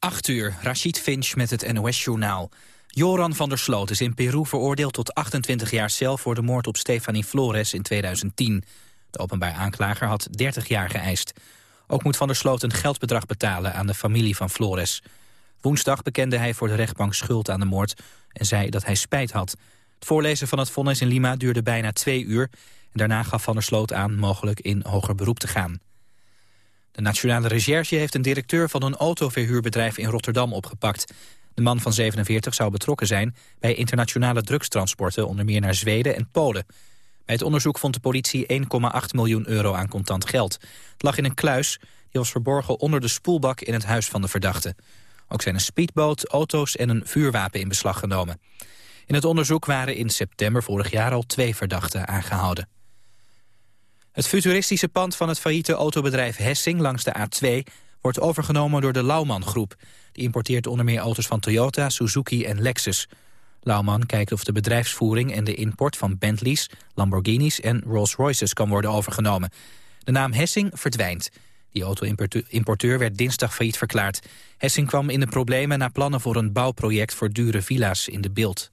8 uur, Rachid Finch met het NOS-journaal. Joran van der Sloot is in Peru veroordeeld tot 28 jaar cel... voor de moord op Stefanie Flores in 2010. De openbaar aanklager had 30 jaar geëist. Ook moet van der Sloot een geldbedrag betalen aan de familie van Flores. Woensdag bekende hij voor de rechtbank schuld aan de moord... en zei dat hij spijt had. Het voorlezen van het vonnis in Lima duurde bijna twee uur... en daarna gaf van der Sloot aan mogelijk in hoger beroep te gaan. De Nationale Recherche heeft een directeur van een autoverhuurbedrijf in Rotterdam opgepakt. De man van 47 zou betrokken zijn bij internationale drugstransporten, onder meer naar Zweden en Polen. Bij het onderzoek vond de politie 1,8 miljoen euro aan contant geld. Het lag in een kluis, die was verborgen onder de spoelbak in het huis van de verdachte. Ook zijn een speedboot, auto's en een vuurwapen in beslag genomen. In het onderzoek waren in september vorig jaar al twee verdachten aangehouden. Het futuristische pand van het failliete autobedrijf Hessing langs de A2 wordt overgenomen door de Lauman Groep. Die importeert onder meer auto's van Toyota, Suzuki en Lexus. Lauman kijkt of de bedrijfsvoering en de import van Bentleys, Lamborghinis en Rolls-Royces kan worden overgenomen. De naam Hessing verdwijnt. Die auto-importeur werd dinsdag failliet verklaard. Hessing kwam in de problemen na plannen voor een bouwproject voor dure villa's in de beeld.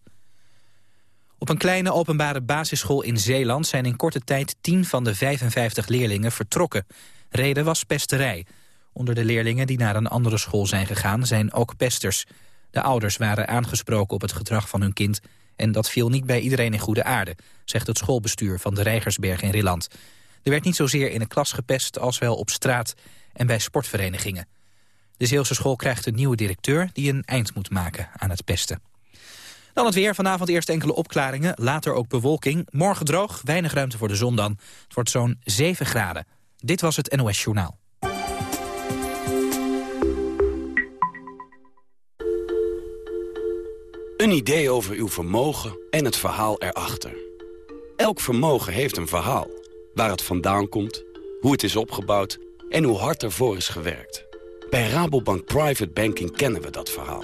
Op een kleine openbare basisschool in Zeeland zijn in korte tijd 10 van de 55 leerlingen vertrokken. Reden was pesterij. Onder de leerlingen die naar een andere school zijn gegaan zijn ook pesters. De ouders waren aangesproken op het gedrag van hun kind... en dat viel niet bij iedereen in goede aarde, zegt het schoolbestuur van de Rijgersberg in Rilland. Er werd niet zozeer in een klas gepest als wel op straat en bij sportverenigingen. De Zeelse school krijgt een nieuwe directeur die een eind moet maken aan het pesten. Dan het weer. Vanavond eerst enkele opklaringen, later ook bewolking. Morgen droog, weinig ruimte voor de zon dan. Het wordt zo'n 7 graden. Dit was het NOS Journaal. Een idee over uw vermogen en het verhaal erachter. Elk vermogen heeft een verhaal. Waar het vandaan komt, hoe het is opgebouwd en hoe hard ervoor is gewerkt. Bij Rabobank Private Banking kennen we dat verhaal.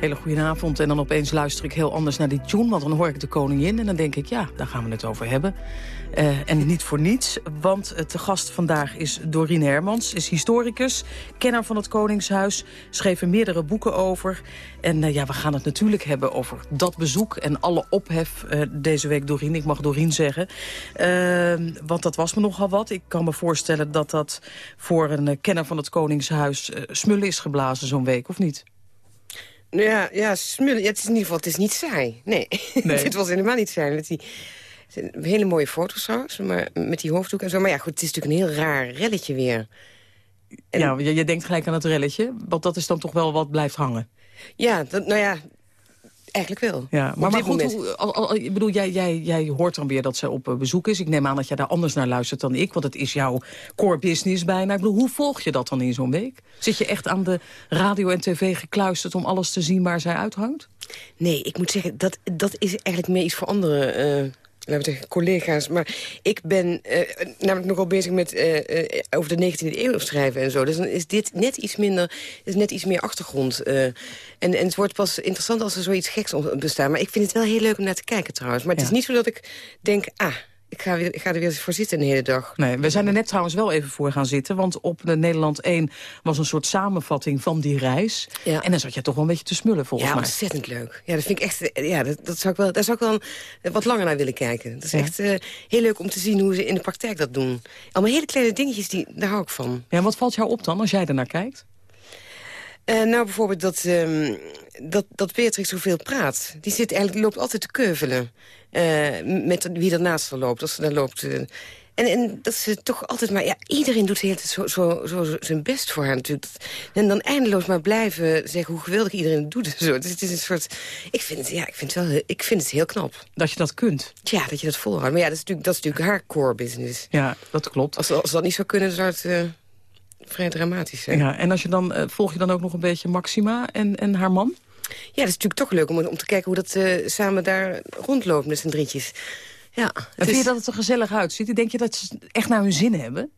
Hele goedenavond. En dan opeens luister ik heel anders naar die tune. Want dan hoor ik de koningin en dan denk ik, ja, daar gaan we het over hebben. Uh, en niet voor niets, want de gast vandaag is Dorien Hermans. Is historicus, kenner van het Koningshuis. Schreef er meerdere boeken over. En uh, ja, we gaan het natuurlijk hebben over dat bezoek en alle ophef uh, deze week Dorien. Ik mag Dorien zeggen. want dat was me nogal wat. Ik kan me voorstellen dat dat voor een kenner van het Koningshuis smullen is geblazen zo'n week, of niet? Ja, ja, smullen. Ja, het is in ieder geval het is niet saai. Nee, nee. dit was helemaal niet saai. Dat die, hele mooie foto's trouwens, maar met die hoofddoek en zo. Maar ja, goed, het is natuurlijk een heel raar relletje weer. En... Ja, je, je denkt gelijk aan het relletje, want dat is dan toch wel wat blijft hangen. Ja, dat, nou ja, eigenlijk wel. Ja, maar, maar goed, hoe, al, al, ik bedoel, jij, jij, jij hoort dan weer dat ze op bezoek is. Ik neem aan dat jij daar anders naar luistert dan ik, want het is jouw core business bijna. Ik bedoel, hoe volg je dat dan in zo'n week? Zit je echt aan de radio en tv gekluisterd om alles te zien waar zij uithangt? Nee, ik moet zeggen, dat, dat is eigenlijk meer iets voor andere uh, laten we zeggen, collega's. Maar ik ben uh, namelijk nogal bezig met uh, uh, over de 19e eeuw schrijven en zo. Dus dan is dit net iets minder, is net iets meer achtergrond. en, en het wordt pas interessant als er zoiets geks bestaat. Maar ik vind het wel heel leuk om naar te kijken trouwens. Maar het is niet zo dat ik denk, ah, ik ga, weer, ik ga er weer voor zitten een hele dag. Nee, we zijn er net trouwens wel even voor gaan zitten. Want op de Nederland 1 was een soort samenvatting van die reis. Ja. En dan zat je toch wel een beetje te smullen volgens ja, mij. Ja, ontzettend leuk. Ja, dat vind ik echt. Ja, dat, dat zou ik wel, daar zou ik wel wat langer naar willen kijken. Dat is ja. echt uh, heel leuk om te zien hoe ze in de praktijk dat doen. Allemaal hele kleine dingetjes, die, daar hou ik van. Ja, wat valt jou op dan als jij er naar kijkt? Uh, nou, bijvoorbeeld dat, um, dat, dat Beatrix zoveel praat. Die zit eigenlijk, loopt altijd te keuvelen. Uh, met wie er naast haar loopt. Als ze daar loopt... Uh, En, en dat ze toch altijd maar... Ja, iedereen doet de hele tijd zo, zo, zo, zijn best voor haar natuurlijk. En dan eindeloos maar blijven zeggen hoe geweldig iedereen het doet. Zo. Dus het is een soort... Ik vind het, ja, ik vind het, wel, ik vind het heel knap. Dat je dat kunt. Ja, dat je dat volhoudt. Maar ja, dat is natuurlijk, dat is natuurlijk haar core business. Ja, dat klopt. Als, als dat niet zou kunnen, zou het... Vrij dramatisch zijn. Ja, en als je dan, uh, volg je dan ook nog een beetje Maxima en, en haar man? Ja, dat is natuurlijk toch leuk om, om te kijken hoe dat uh, samen daar rondloopt met z'n drietjes. Ja, en vind je dat het er gezellig uitziet? Denk je dat ze echt naar hun zin hebben?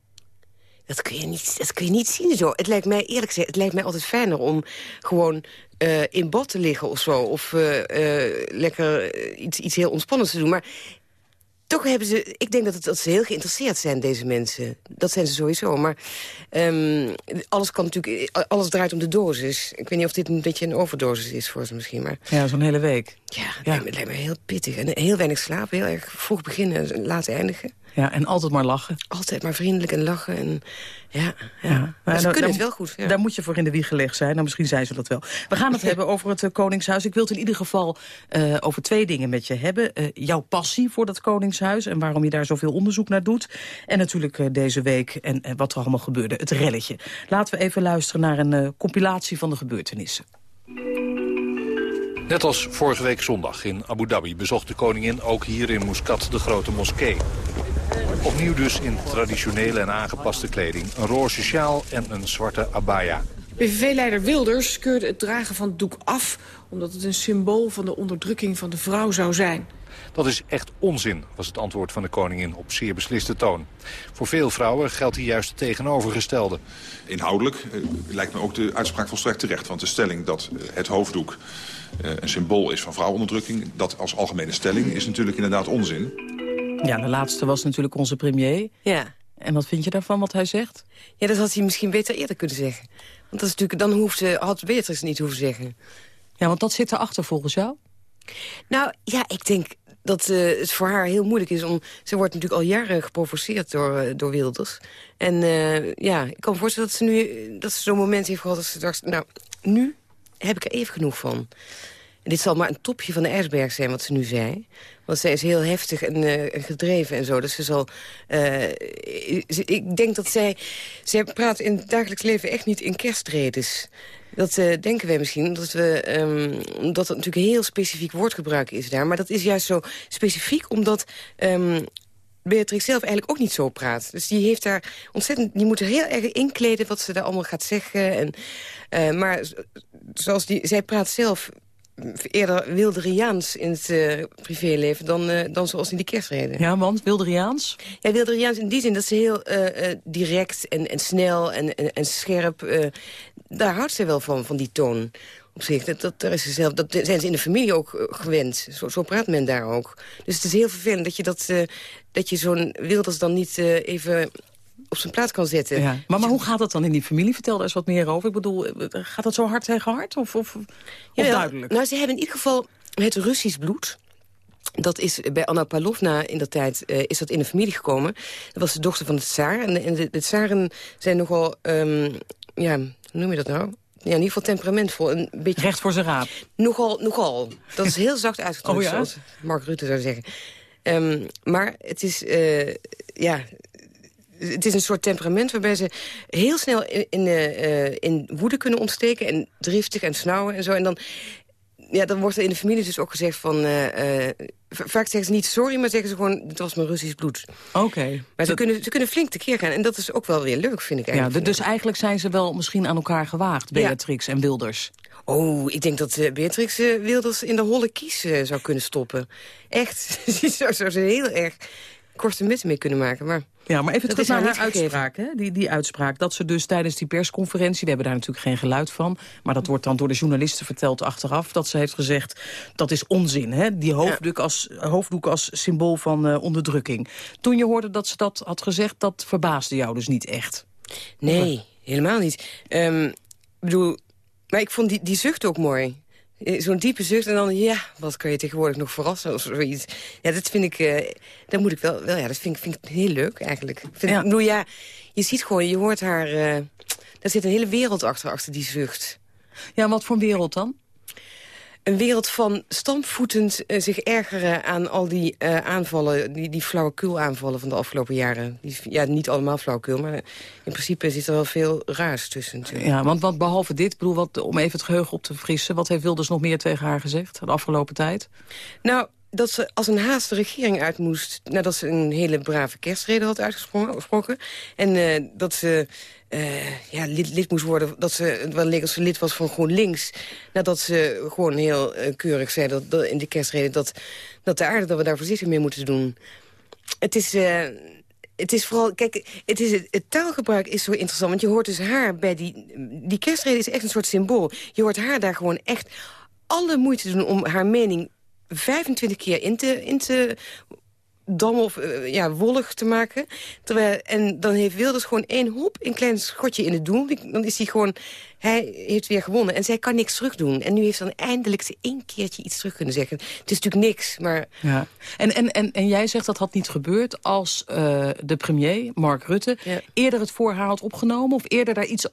Dat kun je niet, dat kun je niet zien zo. Het lijkt mij, eerlijk gezegd, het lijkt mij altijd fijner om gewoon uh, in bad te liggen of zo. Of uh, lekker iets, iets heel ontspannends te doen. Maar toch hebben ze... Ik denk dat, het, dat ze heel geïnteresseerd zijn, deze mensen. Dat zijn ze sowieso. Maar um, alles kan natuurlijk... Alles draait om de dosis. Ik weet niet of dit een beetje een overdosis is voor ze misschien. Maar... Ja, zo'n hele week. Ja, ja. Het lijkt me heel pittig. En heel weinig slapen. Heel erg vroeg beginnen en laat eindigen. Ja, en altijd maar lachen. Altijd maar vriendelijk en lachen. En, ja, ja. ja. ze kunnen het wel goed. Ja. Daar moet je voor in de wieg gelegd zijn. Nou, misschien zijn ze dat wel. We gaan het hebben over het uh, Koningshuis. Ik wil het in ieder geval uh, over twee dingen met je hebben. Uh, jouw passie voor dat Koningshuis en waarom je daar zoveel onderzoek naar doet. En natuurlijk deze week en wat er allemaal gebeurde. Het relletje. Laten we even luisteren naar een compilatie van de gebeurtenissen. Net als vorige week zondag in Abu Dhabi bezocht de koningin ook hier in Muscat de grote moskee. Opnieuw dus in traditionele en aangepaste kleding. Een roze sjaal en een zwarte abaya. PVV-leider Wilders keurde het dragen van het doek af... omdat het een symbool van de onderdrukking van de vrouw zou zijn. Dat is echt onzin, was het antwoord van de koningin op zeer besliste toon. Voor veel vrouwen geldt hier juist het tegenovergestelde. Inhoudelijk eh, lijkt me ook de uitspraak volstrekt terecht. Want de stelling dat eh, het hoofddoek eh, een symbool is van vrouwenonderdrukking... dat als algemene stelling is natuurlijk inderdaad onzin. Ja, de laatste was natuurlijk onze premier. Ja. En wat vind je daarvan, wat hij zegt? Ja, dat had hij misschien beter eerder kunnen zeggen. Want dat is natuurlijk, dan hoeft, ze, had Beatrice niet hoeven zeggen. Ja, want dat zit erachter volgens jou? Nou, ja, ik denk dat uh, het voor haar heel moeilijk is om... Ze wordt natuurlijk al jaren geprovoceerd door, uh, door Wilders. En uh, ja, ik kan me voorstellen dat ze nu dat ze zo'n moment heeft gehad... dat ze dacht, nou, nu heb ik er even genoeg van. En dit zal maar een topje van de ijsberg zijn, wat ze nu zei. Want zij is heel heftig en uh, gedreven en zo. Dus ze zal... Uh, ik denk dat zij... Zij praat in het dagelijks leven echt niet in kerstredes. Dat uh, denken wij misschien, omdat, we, um, omdat het natuurlijk heel specifiek woordgebruik is daar. Maar dat is juist zo specifiek omdat... Um, Beatrix zelf eigenlijk ook niet zo praat. Dus die heeft daar ontzettend... Die moet er heel erg inkleden wat ze daar allemaal gaat zeggen. En, maar zoals die, zij praat zelf eerder Wilderiaans in het uh, privéleven dan, uh, dan zoals in die kerstreden. Ja, want Wilderiaans? Ja, Wilderiaans in die zin dat ze heel uh, direct en, en snel en, en, en scherp... daar houdt ze wel van, van die toon op zich. Dat, dat, daar is ze zelf, dat zijn ze in de familie ook gewend. Zo, zo praat men daar ook. Dus het is heel vervelend dat je, dat, dat je zo'n Wilders dan niet even op zijn plaats kan zetten. Ja. Maar, maar hoe gaat dat dan in die familie? Vertel daar eens wat meer over. Ik bedoel, gaat dat zo hard tegen hard? Of, of, of ja, duidelijk? Nou, ze hebben in ieder geval het Russisch bloed. Dat is bij Anna Pavlovna in dat tijd uh, is dat in de familie gekomen. Dat was de dochter van de tsaar. En, en de, de tsaren zijn nogal, um, ja, hoe noem je dat nou? Ja, in ieder geval temperamentvol. Een beetje... Recht voor zijn raap. Nogal, nogal. Dat is heel zacht uitgedrukt, oh, ja? zoals Mark Rutte zou zeggen. Um, maar het is, uh, ja, het is een soort temperament waarbij ze heel snel in, in, uh, in woede kunnen ontsteken... en driftig en snauwen en zo. En dan, ja, dan wordt er in de familie dus ook gezegd van... Uh, vaak zeggen ze niet sorry, maar zeggen ze gewoon... het was mijn Russisch bloed. Oké. Maar ze, kunnen, ze kunnen flink tekeer gaan. En dat is ook wel weer leuk, vind ik eigenlijk. Ja, dus eigenlijk zijn ze wel misschien aan elkaar gewaagd, Beatrix ja. en Wilders. Oh, ik denk dat uh, Beatrix uh, Wilders in de holle kies uh, zou kunnen stoppen. Echt. Zou, zou ze heel erg korte metten mee kunnen maken. Maar ja, maar even terug naar haar uitspraak. Hè? Die, die uitspraak. Dat ze dus tijdens die persconferentie... we hebben daar natuurlijk geen geluid van... maar dat wordt dan door de journalisten verteld achteraf... dat ze heeft gezegd, dat is onzin. Hè? Die hoofddoek, als, hoofddoek als symbool van uh, onderdrukking. Toen je hoorde dat ze dat had gezegd... dat verbaasde jou dus niet echt? Nee, helemaal niet. Um, ik bedoel, maar ik vond die, die zucht ook mooi. Eh, zo'n diepe zucht en dan, ja, wat kan je tegenwoordig nog verrassen of zoiets. Ja, dat vind ik, uh, dat moet ik wel, wel ja, dat vind, vind ik heel leuk eigenlijk. Vind, ja. Ik bedoel, ja, je ziet gewoon, je hoort haar, uh, daar zit een hele wereld achter, achter die zucht. Ja, wat voor wereld dan? Een wereld van stampvoetend uh, zich ergeren aan al die uh, aanvallen... die, die flauwekul aanvallen van de afgelopen jaren. Die, ja, niet allemaal flauwekul, maar in principe zit er wel veel raars tussen. Natuurlijk. Ja, want, want behalve dit, bedoel, wat, om even het geheugen op te frissen... wat heeft Wilders nog meer tegen haar gezegd de afgelopen tijd? Nou, dat ze als een haast de regering uit moest... nadat ze een hele brave kerstrede had uitgesproken. En uh, dat ze uh, ja, lid, lid, moest worden... dat ze wel leek als ze lid was van GroenLinks... nadat ze gewoon heel uh, keurig zei dat, dat, in de kerstrede... Dat, dat de aarde dat we daar voorzichtig mee moeten doen. Het is... het is vooral, kijk, het, is, het, taalgebruik is zo interessant. Want je hoort dus haar bij die... Die kerstrede is echt een soort symbool. Je hoort haar daar gewoon echt alle moeite doen om haar mening 25 keer in te, in te dam of uh, ja, wollig te maken. Terwijl, en dan heeft Wilders gewoon één hoep, een klein schotje in het doel. Dan is hij gewoon hij heeft weer gewonnen en zij kan niks terug doen. En nu heeft ze dan eindelijk ze één keertje iets terug kunnen zeggen. Het is natuurlijk niks, maar... Ja. En, en, en, en jij zegt dat had niet gebeurd als uh, de premier, Mark Rutte... Ja. eerder het voor haar had opgenomen... of eerder daar iets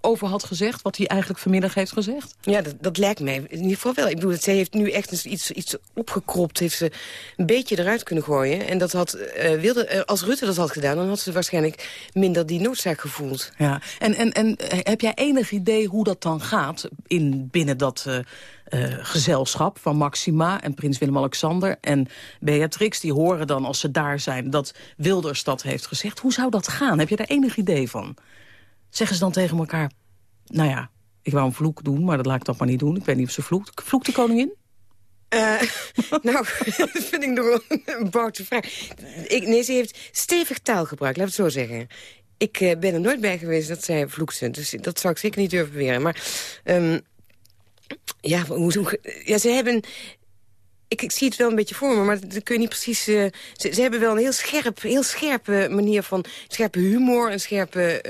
over had gezegd... wat hij eigenlijk vanmiddag heeft gezegd? Ja, dat, dat lijkt mij in ieder geval wel. Ik bedoel, zij heeft nu echt iets, iets opgekropt. Heeft ze een beetje eruit kunnen gooien. En dat had, uh, wilde, uh, als Rutte dat had gedaan... dan had ze waarschijnlijk minder die noodzaak gevoeld. Ja. En, en, en heb jij enig idee hoe dat dan gaat in, binnen dat uh, uh, gezelschap van Maxima en prins Willem-Alexander en Beatrix. Die horen dan als ze daar zijn dat Wilders dat heeft gezegd. Hoe zou dat gaan? Heb je daar enig idee van? Zeggen ze dan tegen elkaar, nou ja, ik wou een vloek doen, maar dat laat ik toch maar niet doen. Ik weet niet of ze vloekt. Vloekt de koningin? Uh, nou, vind ik nog een boute vraag. Ik, nee, ze heeft stevig taalgebruik, laat het zo zeggen. Ik uh, ben er nooit bij geweest dat zij vloekte. Dus dat zou ik zeker niet durven beweren. Maar um, ja, ja, ze hebben ik, ik, zie het wel een beetje voor me, maar dat kun je niet precies... Uh, ze, ze, hebben wel een heel, scherp, heel scherpe manier van... scherpe humor, een scherpe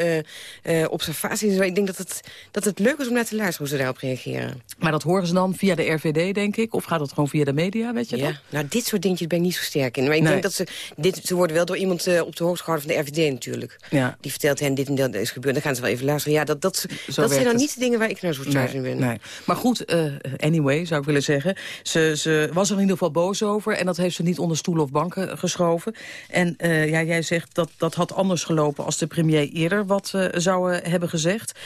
uh, uh, observatie. Ik denk dat het, dat het leuk is om naar te luisteren hoe ze daarop reageren. Maar dat horen ze dan via de RVD, denk ik? Of gaat dat gewoon via de media, weet je ja. Nou, dit soort dingetjes ben ik niet zo sterk in. Maar ik nee. denk dat ze... Dit, ze worden wel door iemand op de hoogte gehouden van de RVD natuurlijk. Ja. Die vertelt hen dit en dat is gebeurd. Dan gaan ze wel even luisteren. Ja, dat, dat, dat zijn dan niet de dingen waar ik naar zo thuis nee, in ben. Nee. Maar goed, anyway, zou ik willen zeggen. Ze, ze was in ieder geval boos over. En dat heeft ze niet onder stoelen of banken geschoven. En uh, ja, jij zegt dat dat had anders gelopen als de premier eerder wat uh, zou hebben gezegd.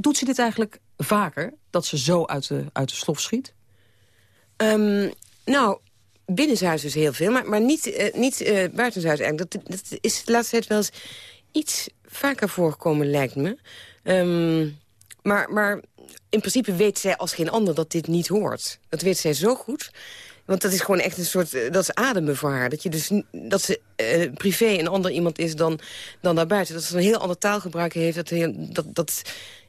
Doet ze dit eigenlijk vaker, dat ze zo uit de, uit de slof schiet? Um, nou, binnenshuis dus heel veel, maar, maar niet, niet buitenshuis eigenlijk. Dat, dat is de laatste tijd wel eens iets vaker voorgekomen, lijkt me. Um, maar, maar in principe weet zij als geen ander dat dit niet hoort. Dat weet zij zo goed. Want dat is gewoon echt een soort, dat is ademen voor haar. Dat, je dus, dat ze uh, privé een ander iemand is dan, dan daarbuiten. Dat ze een heel ander taalgebruik heeft. Dat, heel, dat, dat,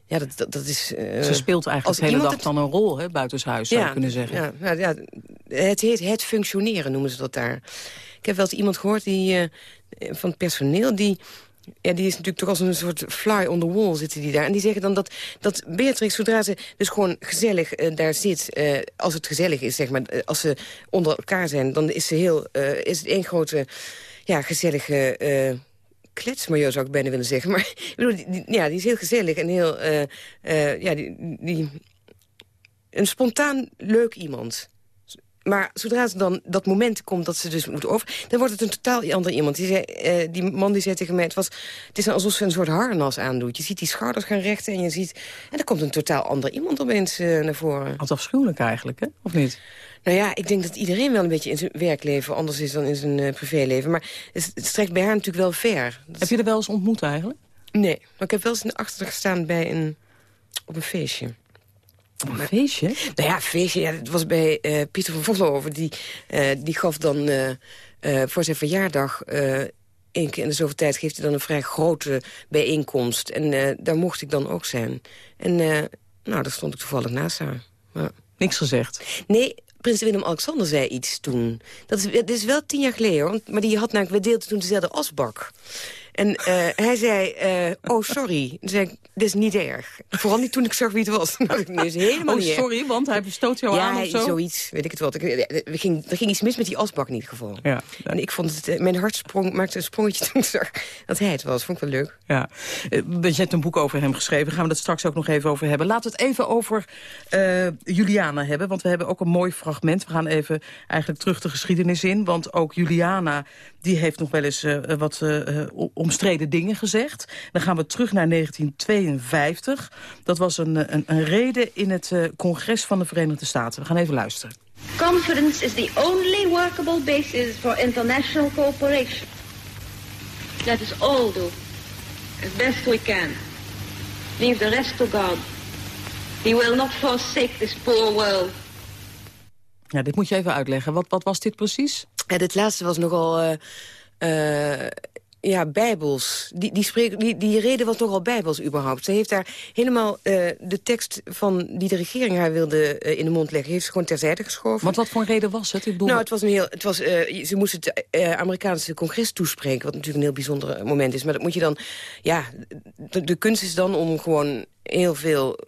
ja, dat, dat, dat is... Uh, ze speelt eigenlijk de hele dag het... dan een rol, hè, buitenshuis, zou je kunnen zeggen. Ja, ja, het heet het functioneren, noemen ze dat daar. Ik heb wel eens iemand gehoord die, uh, van het personeel... die ja, die is natuurlijk toch als een soort fly on the wall zitten die daar. En die zeggen dan dat, dat Beatrix, zodra ze dus gewoon gezellig uh, daar zit... Uh, als het gezellig is, zeg maar, uh, als ze onder elkaar zijn... dan is, ze heel, is het één grote, ja, gezellige kletsmajor, zou ik bijna willen zeggen. Maar ik bedoel, ja, die is heel gezellig en heel... ja, die, die, een spontaan leuk iemand. Maar zodra ze dan dat moment komt dat ze dus moet over... dan wordt het een totaal ander iemand. Die, zei, uh, die man die zei tegen mij, het, was, het is alsof ze een soort harnas aandoet. Je ziet die schouders gaan rechten en je ziet... en er komt een totaal ander iemand opeens uh, naar voren. Wat afschuwelijk eigenlijk, hè? Of niet? Nou ja, ik denk dat iedereen wel een beetje in zijn werkleven anders is dan in zijn uh, privéleven. Maar het, het, strekt bij haar natuurlijk wel ver. Dat Heb je er wel eens ontmoet eigenlijk? Nee, maar ik heb wel eens in de achter gestaan bij een, op een feestje. Een feestje? Nou ja, feestje. Ja, het was bij uh, Pieter van Vollenhoven. Die, uh, die gaf dan uh, voor zijn verjaardag... één keer in de zoveel tijd geeft hij dan een vrij grote bijeenkomst. En daar mocht ik dan ook zijn. En nou, daar stond ik toevallig naast haar. Ja. Niks gezegd? Nee, prins Willem-Alexander zei iets toen. Dat is, dat is wel tien jaar geleden, hoor. Maar die had namelijk, we deelden toen dezelfde asbak. En eh, hij zei, eh, oh sorry. Toen zei ik, dit is niet erg. Vooral niet toen ik zag wie het was. Is helemaal oh, niet erg. sorry, want hij stoot jou ja, aan of zo? zoiets, weet ik het wat. Ik, er, ging, er ging iets mis met die asbak in ieder geval. Ja. En ik vond het, eh, mijn hart sprong, maakte een sprongetje toen ik zag dat hij het was. Vond ik wel leuk. Ja. Eh, Je hebt een boek over hem geschreven. Gaan we dat straks ook nog even over hebben. Laten we het even over eh, Juliana hebben. Want we hebben ook een mooi fragment. We gaan even eigenlijk terug de geschiedenis in. Want ook Juliana die heeft nog wel eens eh, wat eh, eh, omstreden dingen gezegd. Dan gaan we terug naar 1952. Dat was een, een, een reden in het eh, congres van de Verenigde Staten. We gaan even luisteren. Confidence is the only workable basis for international cooperation. Let us all do as best we can. Leave the rest to God. He will not forsake this poor world. Ja, dit moet je even uitleggen. Wat, wat was dit precies? Ja, dit laatste was nogal... eh, eh, ja, bijbels. Die, die, spreek, die, die reden was nogal bijbels überhaupt. Ze heeft daar helemaal eh, de tekst van die de regering haar wilde eh, in de mond leggen... heeft ze gewoon terzijde geschoven. Want wat voor een reden was het? Ik bedoel... Nou, het was een heel, het was, eh, ze moest het Amerikaanse congres toespreken... wat natuurlijk een heel bijzonder moment is. Maar dat moet je dan... Ja, de, de kunst is dan om gewoon heel veel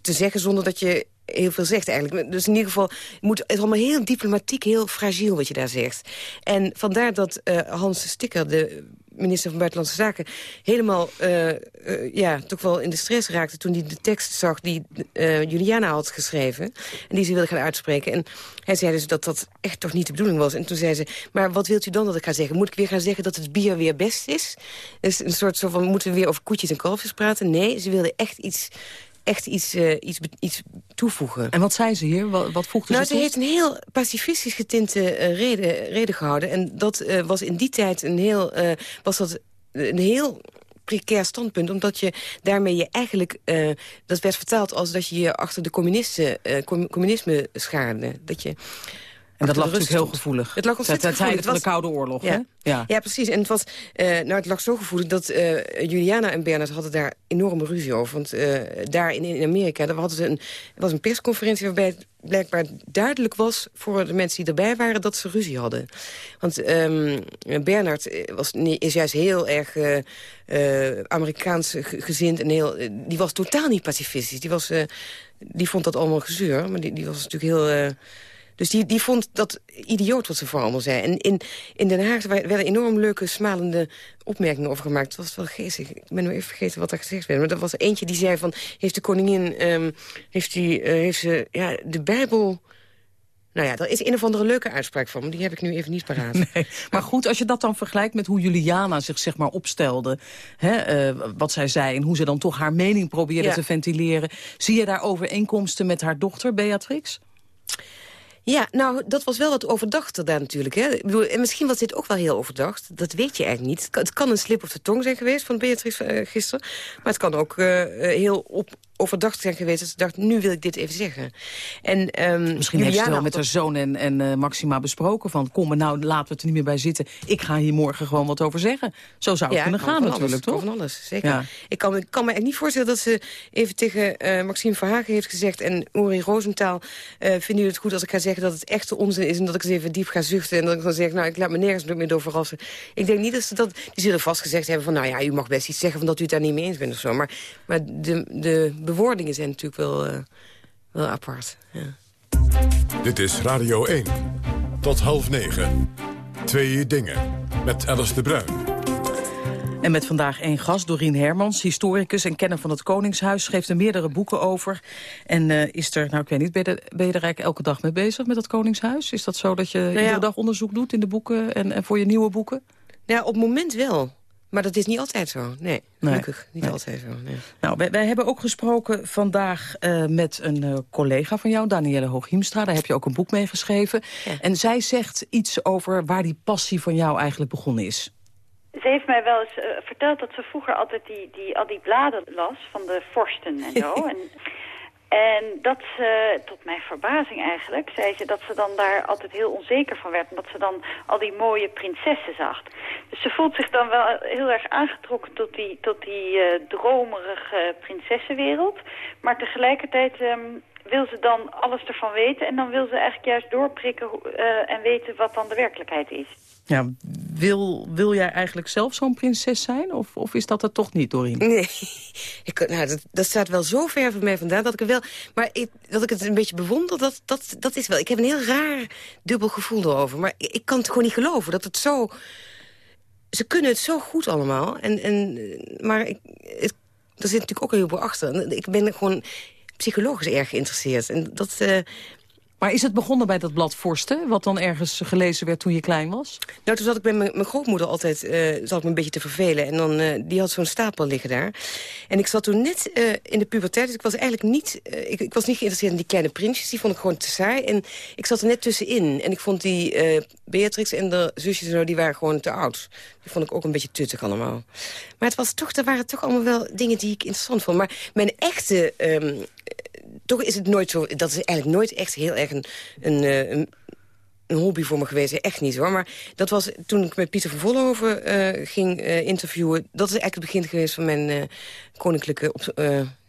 te zeggen... zonder dat je heel veel zegt eigenlijk. Dus in ieder geval moet het is allemaal heel diplomatiek, heel fragiel wat je daar zegt. En vandaar dat Hans Stikker, de minister van Buitenlandse Zaken... helemaal eh, eh, ja, toch wel in de stress raakte toen hij de tekst zag... die eh, Juliana had geschreven en die ze wilde gaan uitspreken. En hij zei dus dat dat echt toch niet de bedoeling was. En toen zei ze, maar wat wilt u dan dat ik ga zeggen? Moet ik weer gaan zeggen dat het bier weer best is? Dus een soort zo van, moeten we weer over koetjes en kalfjes praten? Nee, ze wilde echt iets echt iets, uh, iets, iets toevoegen. En wat zei ze hier? Wat, wat voegde nou, ze ze toe? heeft een heel pacifistisch getinte uh, reden, reden gehouden. En dat uh, was in die tijd een heel, was dat een heel precair standpunt. Omdat je daarmee je eigenlijk... Uh, dat werd vertaald als dat je je achter de communisten, uh, communisme schaarde. Dat je... En dat lag natuurlijk heel gevoelig. Het lag ontzettend gevoelig. Het van de Koude Oorlog, ja. hè? Ja. ja, precies. En het, was, uh, nou, het lag zo gevoelig dat uh, Juliana en Bernard hadden daar enorme ruzie over. Want uh, daar in, in Amerika daar hadden ze een, was een persconferentie waarbij het blijkbaar duidelijk was voor de mensen die erbij waren dat ze ruzie hadden. Want um, Bernard was, is juist heel erg Amerikaans gezind en heel, die was totaal niet pacifistisch. Die, was, die vond dat allemaal gezeur, maar die, die was natuurlijk heel... Dus die, die vond dat idioot wat ze voor allemaal zei. En in, in Den Haag werden enorm leuke, smalende opmerkingen over gemaakt. Het was wel geestig. Ik ben nu even vergeten wat er gezegd werd. Maar dat was eentje die zei van... Heeft de koningin... Um, heeft, die, uh, heeft ze ja, de Bijbel... Nou ja, daar is een of andere leuke uitspraak van, maar die heb ik nu even niet paraat. Nee, maar goed, als je dat dan vergelijkt met hoe Juliana zich zeg maar opstelde... Hè, uh, wat zij zei en hoe ze dan toch haar mening probeerde ja. te ventileren... zie je daar overeenkomsten met haar dochter Beatrix? Ja, nou, dat was wel wat overdachter daar natuurlijk. Hè? Bedoel, en misschien was dit ook wel heel overdacht. Dat weet je eigenlijk niet. Het kan een slip of de tong zijn geweest van Beatrix uh, gisteren. Maar het kan ook uh, heel op, overdacht zijn geweest. Dat ze dacht, nu wil ik dit even zeggen. En, um, misschien Juliana heeft ze wel met haar zoon en, en uh, Maxima besproken. Van, kom maar nou, laten we het er niet meer bij zitten. Ik ga hier morgen gewoon wat over zeggen. Zo zou het ja, kunnen gaan natuurlijk, toch? van alles, zeker. Ja. Ik kan, ik kan me echt niet voorstellen dat ze even tegen uh, Maxime Verhagen heeft gezegd... en Uri Rosenthal, uh, vinden jullie het goed als ik ga zeggen dat het echte onzin is... en dat ik eens even diep ga zuchten en dat ik dan zeg... nou, ik laat me nergens meer door verrassen. Ik denk niet dat ze dat... Die zullen vast gezegd hebben van... nou ja, u mag best iets zeggen van dat u het daar niet mee eens bent of zo. Maar, maar de, de bewoordingen zijn natuurlijk wel, uh, wel apart. Ja. Dit is Radio 1. Tot half negen. Twee dingen. Met Alice de Bruin. En met vandaag één gast, Dorien Hermans, historicus en kenner van het Koningshuis. Schreef er meerdere boeken over. En uh, is er, nou ik weet niet, ben je, er, ben je er eigenlijk elke dag mee bezig met het Koningshuis? Is dat zo dat je nou ja. iedere dag onderzoek doet in de boeken en, en voor je nieuwe boeken? Ja, op het moment wel. Maar dat is niet altijd zo. Nee, gelukkig nee, niet nee. altijd zo. Nee. Nou, wij, wij, hebben ook gesproken vandaag uh, met een uh, collega van jou, Danielle Hooghiemstra. Daar heb je ook een boek mee geschreven. Ja. En zij zegt iets over waar die passie van jou eigenlijk begonnen is. Ze heeft mij wel eens uh, verteld dat ze vroeger altijd die, die, al die bladen las van de vorsten en zo. en, en dat ze, tot mijn verbazing eigenlijk, zei ze dat ze dan daar altijd heel onzeker van werd. Omdat ze dan al die mooie prinsessen zag. Dus ze voelt zich dan wel heel erg aangetrokken tot die, tot die uh, dromerige prinsessenwereld. Maar tegelijkertijd um, wil ze dan alles ervan weten... en dan wil ze eigenlijk juist doorprikken uh, en weten wat dan de werkelijkheid is. Ja, wil, wil jij eigenlijk zelf zo'n prinses zijn? Of, of is dat het toch niet, Doreen? Nee, ik, nou, dat, dat staat wel zo ver van mij vandaan dat ik er wel... Maar ik, dat ik het een beetje bewonder, dat, dat, dat is wel... Ik heb een heel raar dubbel gevoel erover. Maar ik, ik kan het gewoon niet geloven dat het zo... Ze kunnen het zo goed allemaal. En, en, maar ik, het, er zit natuurlijk ook een heleboel achter. Ik ben gewoon psychologisch erg geïnteresseerd. En dat, uh, maar is het begonnen bij dat blad Forsten, wat dan ergens gelezen werd toen je klein was? Nou, toen zat ik bij mijn grootmoeder altijd uh, zat ik me een beetje te vervelen. En dan, uh, die had zo'n stapel liggen daar. En ik zat toen net uh, in de puberteit, dus ik was eigenlijk niet... ik, ik, was niet geïnteresseerd in die kleine prinsjes, die vond ik gewoon te saai. En ik zat er net tussenin. En ik vond die Beatrix en de zusjes en zo, die waren gewoon te oud. Die vond ik ook een beetje tuttig allemaal. Maar het was toch, er waren toch allemaal wel dingen die ik interessant vond. Maar mijn echte... Um, toch is het nooit zo... Dat is eigenlijk nooit echt heel erg een, een, eh, een, een hobby voor me geweest. Echt niet hoor. Maar dat was toen ik met Pieter van Vollenhoven uh, ging uh, interviewen. Dat is eigenlijk het begin geweest van mijn uh, koninklijke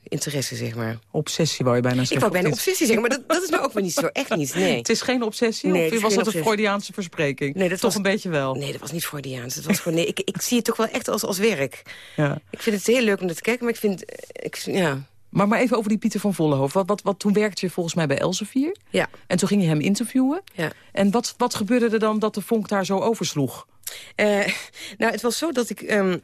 interesse, zeg maar. Obsessie wou je bijna zeggen. Ik wou bijna obsessie zeggen, maar dat, dat is nou ook wel niet zo. Echt niet, nee. Het is geen obsessie? Nee, of was dat een Freudiaanse verspreking? Nee, dat Toch was, een beetje wel? Nee, dat was niet Freudiaans. Het was gewoon, nee, ik, ik zie het toch wel echt als, als werk. Ja. Ik vind het heel leuk om dat te kijken, maar ik vind... Ik, ja, maar, maar even over die Pieter van Vollenhoven. Wat, wat, wat, toen werkte je volgens mij bij Elsevier. Ja. En toen ging je hem interviewen. Ja. En wat, wat gebeurde er dan dat de vonk daar zo oversloeg? Uh, nou, het was zo dat ik... Um,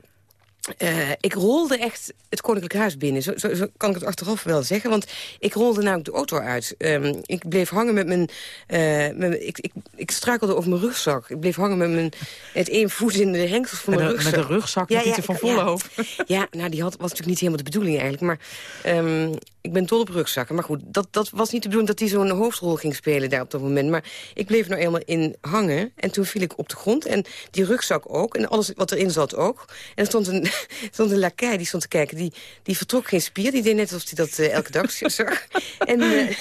uh, ik rolde echt het Koninklijk Huis binnen. Zo, zo, zo, kan ik het achteraf wel zeggen. Want ik rolde namelijk de auto uit. Um, ik bleef hangen met mijn... Uh, met, ik, ik, ik struikelde over mijn rugzak. Ik bleef hangen met mijn... Het één voet in de hengsels van mijn rugzak. Met de rugzak ja, ja, van Vollenhoofd. Ja, ja, nou, die had, was natuurlijk niet helemaal de bedoeling eigenlijk. Maar um, ik ben dol op rugzakken. Maar goed, dat, dat was niet de bedoeling dat hij zo'n hoofdrol ging spelen daar op dat moment. Maar ik bleef nou eenmaal in hangen. En toen viel ik op de grond. En die rugzak ook. En alles wat erin zat ook. En er stond een, stond een lakai die stond te kijken. Die, die vertrok geen spier. Die deed net alsof hij dat uh, elke dag zag. en... Uh,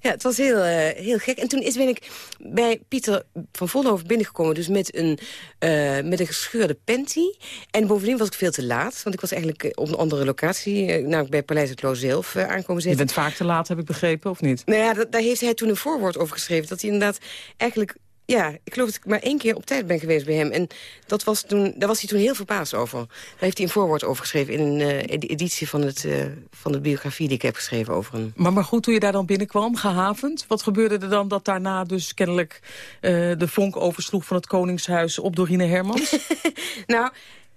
Ja, het was heel, uh, heel gek. En toen is, ben ik bij Pieter van Vollenhoven binnengekomen... dus met een, uh, met een gescheurde panty. En bovendien was ik veel te laat. Want ik was eigenlijk op een andere locatie... Uh, namelijk bij Paleis het Loo zelf aankomen zitten. Je bent vaak te laat, heb ik begrepen, of niet? Nou ja, daar heeft hij toen een voorwoord over geschreven. Dat hij inderdaad eigenlijk ja, ik geloof dat ik maar één keer op tijd ben geweest bij hem. En dat was toen, daar was hij toen heel verbaasd over. Daar heeft hij een voorwoord over geschreven in een uh, editie van, het, uh, van de biografie die ik heb geschreven over hem. Maar, maar goed, toen je daar dan binnenkwam, gehavend, wat gebeurde er dan dat daarna dus kennelijk uh, de vonk oversloeg van het Koningshuis op Dorine Hermans? nou,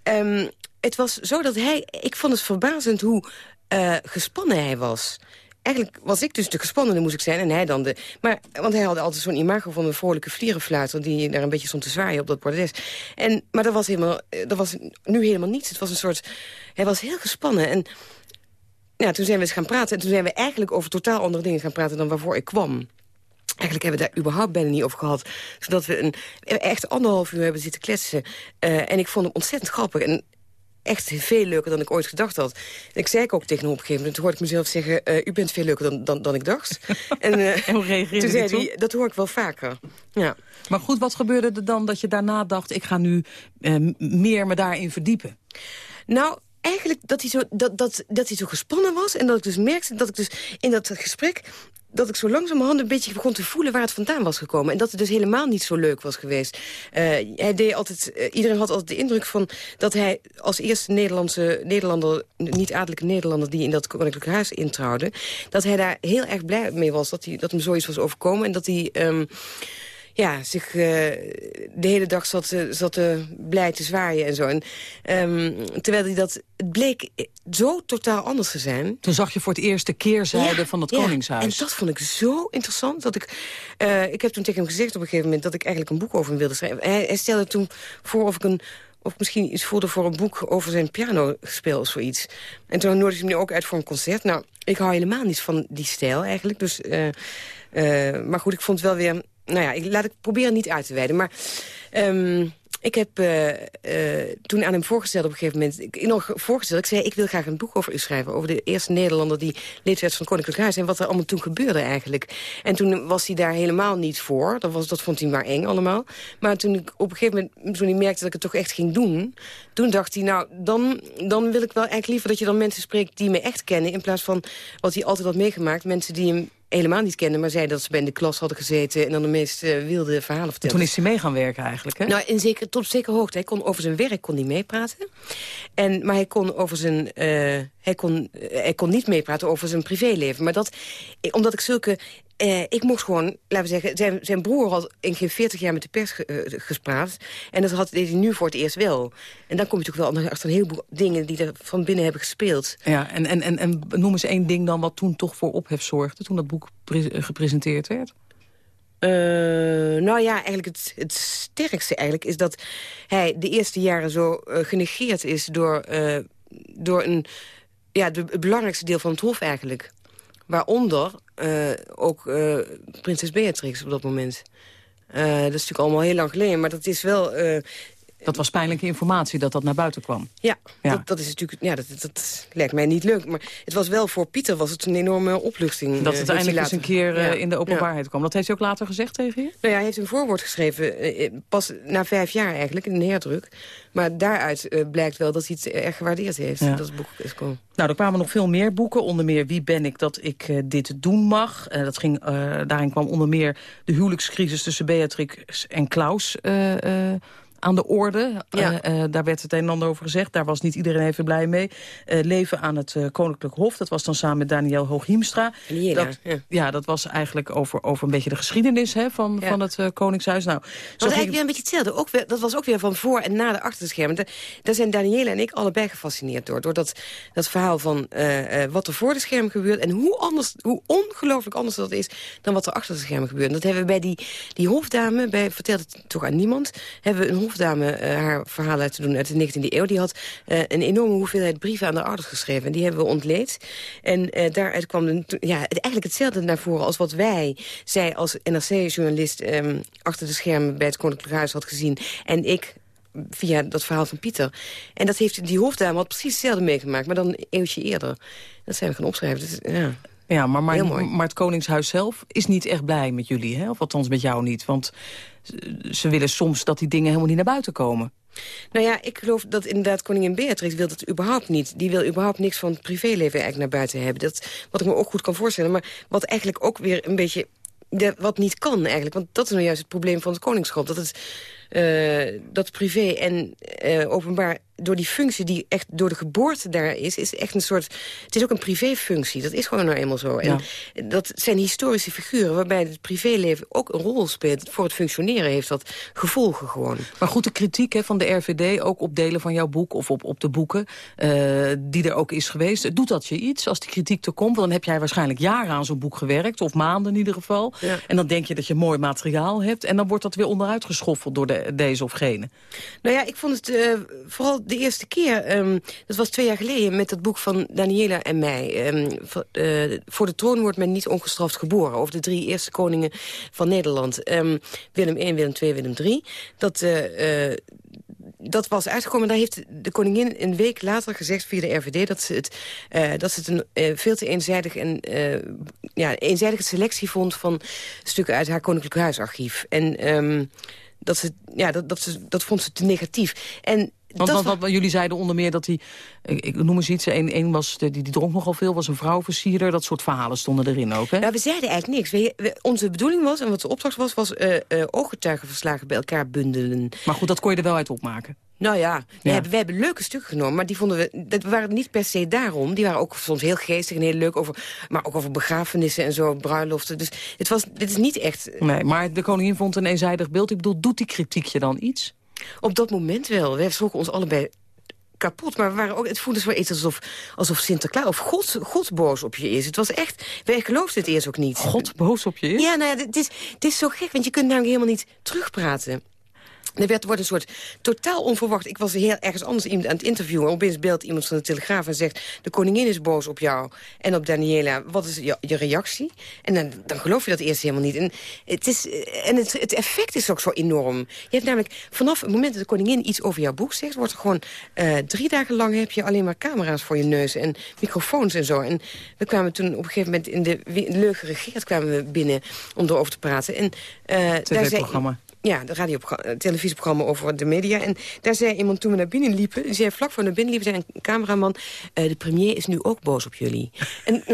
um, het was zo dat hij, ik vond het verbazend hoe gespannen hij was eigenlijk was ik dus de gespannende moest ik zijn en hij dan de... Maar, want hij had altijd zo'n imago van een vrolijke vlierenfluiter... die daar een beetje stond te zwaaien op dat bordes. En, maar dat was, helemaal, dat was nu helemaal niets. Het was een soort... Hij was heel gespannen en... Ja, toen zijn we eens gaan praten. En toen zijn we eigenlijk over totaal andere dingen gaan praten... dan waarvoor ik kwam. Eigenlijk hebben we daar überhaupt bijna niet over gehad. Zodat we een, echt anderhalf uur hebben zitten kletsen. Uh, en ik vond hem ontzettend grappig. En echt veel leuker dan ik ooit gedacht had. En ik zei ook tegen hem op een gegeven moment... toen hoorde ik mezelf zeggen... Uh, u bent veel leuker dan, dan, dan ik dacht. en, uh, en hoe reageerde toen zei hij, dat hoor ik wel vaker. Ja. Maar goed, wat gebeurde er dan dat je daarna dacht... ik ga nu uh, meer me daarin verdiepen? Nou, eigenlijk dat hij, zo, dat, dat, dat hij zo gespannen was... en dat ik dus merkte dat ik dus in dat gesprek dat ik zo langzamerhand een beetje begon te voelen waar het vandaan was gekomen. En dat het dus helemaal niet zo leuk was geweest. Uh, hij deed altijd, uh, iedereen had altijd de indruk van dat hij als eerste Nederlandse Nederlander, niet-adellijke Nederlander die in dat koninklijk huis introuwde, dat hij daar heel erg blij mee was dat, hij, dat hem zoiets was overkomen. En dat hij... Um, ja, zich uh, de hele dag zat, uh, zat uh, blij te zwaaien en zo. En, um, terwijl hij dat... Het bleek zo totaal anders te zijn. Toen zag je voor het eerst de keerzijde ja, van het ja. Koningshuis. En dat vond ik zo interessant. dat Ik ik heb toen tegen hem gezegd op een gegeven moment... dat ik eigenlijk een boek over hem wilde schrijven. Hij, hij stelde toen voor of ik een of misschien iets voelde voor een boek over zijn piano speel of zoiets. En toen nodigde hij me ook uit voor een concert. Nou, ik hou helemaal niet van die stijl eigenlijk. Dus, uh, uh, maar goed, ik vond het wel weer nou ja, ik, laat ik proberen niet uit te wijden. Maar um, Ik heb uh, uh, toen aan hem voorgesteld op een gegeven moment... Ik, nog voorgesteld, ik zei, ik wil graag een boek over u schrijven... over de eerste Nederlander die lid werd van het Koninklijk en wat er allemaal toen gebeurde eigenlijk. En toen was hij daar helemaal niet voor. Dat, was, dat vond hij maar eng allemaal. Maar toen ik op een gegeven moment, toen hij merkte dat ik het toch echt ging doen... toen dacht hij, nou, dan, dan wil ik wel eigenlijk liever dat je dan mensen spreekt... die me echt kennen, in plaats van wat hij altijd had meegemaakt. Mensen die hem helemaal niet kenden, maar zeiden dat ze bij in de klas hadden gezeten... en dan de meest uh, wilde verhalen vertellen. Toen is hij mee gaan werken eigenlijk, hè? Nou, in zeker, tot op zekere hoogte. Hij kon over zijn werk kon hij meepraten. En, maar hij kon, over zijn, uh, hij, kon, uh, hij kon niet meepraten over zijn privéleven. Maar dat, omdat ik zulke uh, ik mocht gewoon, laten we zeggen... Zijn, zijn broer had in geen 40 jaar met de pers ge, uh, gespraat. En dat had, deed hij nu voor het eerst wel. En dan kom je toch wel achter een heleboel dingen... die er van binnen hebben gespeeld. Ja, en, en, en, en noem eens één ding dan wat toen toch voor ophef zorgde... toen dat boek gepresenteerd werd. Uh, nou ja, eigenlijk het, het sterkste eigenlijk is dat hij de eerste jaren zo genegeerd is... door, door een, ja, de, het belangrijkste deel van het Hof eigenlijk. Waaronder ook uh, prinses Beatrix op dat moment. Uh, dat is natuurlijk allemaal heel lang geleden, maar dat is wel... dat was pijnlijke informatie dat dat naar buiten kwam. Ja, ja. Dat, dat, is natuurlijk, ja dat, dat, lijkt mij niet leuk. Maar het was wel voor Pieter was het een enorme opluchting. Dat het eindelijk eens een keer ja. in de openbaarheid kwam. Dat heeft hij ook later gezegd tegen je? Nou ja, hij heeft een voorwoord geschreven, pas na vijf jaar eigenlijk, in een herdruk. Maar daaruit blijkt wel dat hij het erg gewaardeerd heeft. Dat het boek is cool. Nou, er kwamen nog veel meer boeken. Onder meer Wie ben ik dat ik uh, dit doen mag. Uh, dat ging, daarin kwam onder meer de huwelijkscrisis tussen Beatrix en Klaus aan de orde. Ja. Uh, uh, daar werd het een en ander over gezegd. Daar was niet iedereen even blij mee. Uh, leven aan het Koninklijk Hof. Dat was dan samen met Daniel Hooghiemstra. dat, ja. ja. dat was eigenlijk over, over een beetje de geschiedenis hè, van, ja. van het Koningshuis. Nou, zo eigenlijk ging... weer een beetje hetzelfde. Ook weer, dat was ook weer van voor en na de achter de schermen. Da daar zijn Daniela en ik allebei gefascineerd door. Door dat, dat verhaal van wat er voor de schermen gebeurt. En hoe, anders, hoe ongelooflijk anders dat is dan wat er achter de schermen gebeurt. En dat hebben we bij die, die hofdame, bij, vertelt het toch aan niemand... hebben we een hofdame uh, haar verhaal laten doen uit de 19e eeuw. Die had uh, een enorme hoeveelheid brieven aan de ouders geschreven. En die hebben we ontleed. En uh, daaruit kwam de, ja, eigenlijk hetzelfde naar voren als wat wij, zij als NRC-journalist... Um, achter de schermen bij het Koninklijk Huis had gezien. En ik via dat verhaal van Pieter. En dat heeft die hofdame had precies hetzelfde meegemaakt, maar dan een eeuwtje eerder. Dat zijn we gaan opschrijven. Dus, ja. Ja, maar, maar, maar, het Koningshuis zelf is niet echt blij met jullie, hè? of althans met jou niet. Want ze willen soms dat die dingen helemaal niet naar buiten komen. Nou ja, ik geloof dat inderdaad koningin Beatrix wil dat überhaupt niet. Die wil überhaupt niks van het privéleven eigenlijk naar buiten hebben. Dat, wat ik me ook goed kan voorstellen. Maar wat eigenlijk ook weer een beetje... De, wat niet kan eigenlijk. Want dat is nou juist het probleem van het koningschap. Dat het uh, dat privé en uh, openbaar door die functie die echt door de geboorte daar is... is echt een soort... Het is ook een privéfunctie. Dat is gewoon nou eenmaal zo. Ja. En dat zijn historische figuren waarbij het privéleven ook een rol speelt. Voor het functioneren heeft dat gevolgen gewoon. Maar goed, de kritiek hè, van de RVD, ook op delen van jouw boek... of op, op de boeken, uh, die er ook is geweest. Doet dat je iets als die kritiek er komt? Want dan heb jij waarschijnlijk jaren aan zo'n boek gewerkt. Of maanden in ieder geval. Ja. En dan denk je dat je mooi materiaal hebt. En dan wordt dat weer onderuit geschoffeld door de deze of gene? Nou ja, ik vond het uh, vooral de eerste keer... Um, dat was twee jaar geleden met dat boek van Daniela en mij. Um, uh, voor de troon wordt men niet ongestraft geboren. Over de drie eerste koningen van Nederland. Um, Willem I, Willem II, Willem III. Dat... Uh, dat was uitgekomen. Daar heeft de koningin een week later gezegd via de RVD... dat ze het, dat ze het een veel te eenzijdig en, ja, eenzijdige selectie vond... van stukken uit haar Koninklijk Huisarchief. En dat, ze, ja, dat, dat, ze, dat vond ze te negatief. En want, want wat, jullie zeiden onder meer dat hij, ik, noem eens iets, een, een was, die, die dronk nogal veel, was een vrouwversierder. Dat soort verhalen stonden erin ook, hè? We zeiden eigenlijk niks. We, we, onze bedoeling was, en wat de opdracht was, was uh, uh, ooggetuigenverslagen bij elkaar bundelen. Maar goed, dat kon je er wel uit opmaken. Nou ja, we, ja. Hebben, we hebben leuke stukken genomen, maar die vonden we, dat waren niet per se daarom. Die waren ook soms heel geestig en heel leuk, over, maar ook over begrafenissen en zo, bruiloften. Dus het was, dit is niet echt... Nee, maar de koningin vond een eenzijdig beeld. Ik bedoel, doet die kritiek je dan iets? Op dat moment wel. We schrokken ons allebei kapot. Maar we waren ook, het voelde zo iets alsof, alsof Sinterklaas of God, God boos op je is. Het was echt, wij geloofden het eerst ook niet. God boos op je is? Ja, nou ja, het is, het is zo gek, want je kunt namelijk helemaal niet terugpraten. Er werd, wordt een soort totaal onverwacht. Ik was heel ergens anders iemand aan het interviewen. Opeens belt iemand van de Telegraaf en zegt... de koningin is boos op jou en op Daniela. Wat is je, je reactie? En dan, dan geloof je dat eerst helemaal niet. En, het, is, en het, het effect is ook zo enorm. Je hebt namelijk vanaf het moment dat de koningin iets over jouw boek zegt... wordt er gewoon uh, drie dagen lang heb je alleen maar camera's voor je neus... en microfoons en zo. En we kwamen toen op een gegeven moment in de Leu geregeerd kwamen we binnen om erover te praten. En, uh, TV-programma. Ja, de radio televisieprogramma over de media. En daar zei iemand toen we naar binnen liepen... die zei vlak voor naar binnen liepen, zei een cameraman... Uh, de premier is nu ook boos op jullie. en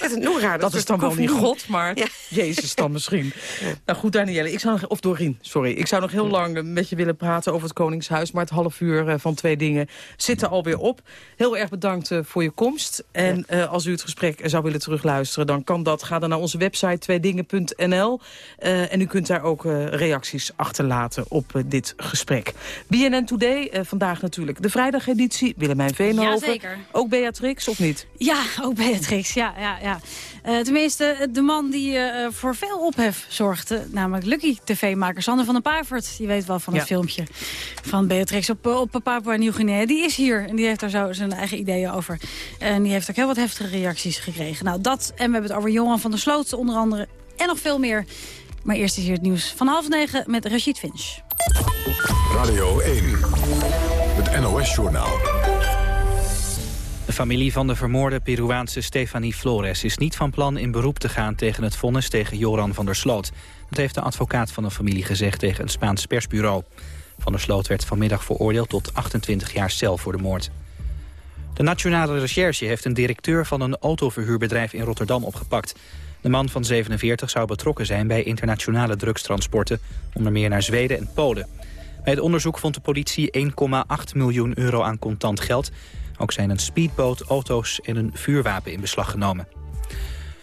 het nog raar. Dat, dat is dan wel niet God, maar ja. Jezus dan misschien. Nou goed, Danielle, ik zou nog, of Dorien, sorry. Ik zou nog heel lang met je willen praten over het Koningshuis... maar het half uur van twee dingen zit er alweer op. Heel erg bedankt voor je komst. En als u het gesprek zou willen terugluisteren... dan kan dat. Ga dan naar onze website tweedingen.nl. en u kunt daar ook reacties achterlaten op uh, dit gesprek. BNN Today, uh, vandaag natuurlijk de vrijdageditie. Willemijn Veenhoven. Ja, zeker. Ook Beatrix, of niet? Ja, ook Beatrix, ja. ja, ja. Uh, tenminste, de man die voor veel ophef zorgde... namelijk Lucky TV-maker Sander van den Pavert. Je weet wel van het ja. filmpje van Beatrix op, op Papua Nieuw-Guinea. Die is hier en die heeft daar zo zijn eigen ideeën over. En die heeft ook heel wat heftige reacties gekregen. Nou, dat en we hebben het over Johan van der Sloot onder andere... en nog veel meer... Maar eerst is hier het nieuws van half negen met Rashid Finch. Radio 1, het NOS-journaal. De familie van de vermoorde Peruaanse Stefanie Flores is niet van plan in beroep te gaan tegen het vonnis tegen Joran van der Sloot. Dat heeft de advocaat van de familie gezegd tegen een Spaans persbureau. Van der Sloot werd vanmiddag veroordeeld tot 28 jaar cel voor de moord. De Nationale Recherche heeft een directeur van een autoverhuurbedrijf in Rotterdam opgepakt. De man van 47 zou betrokken zijn bij internationale drugstransporten, onder meer naar Zweden en Polen. Bij het onderzoek vond de politie 1,8 miljoen euro aan contant geld. Ook zijn een speedboot, auto's en een vuurwapen in beslag genomen.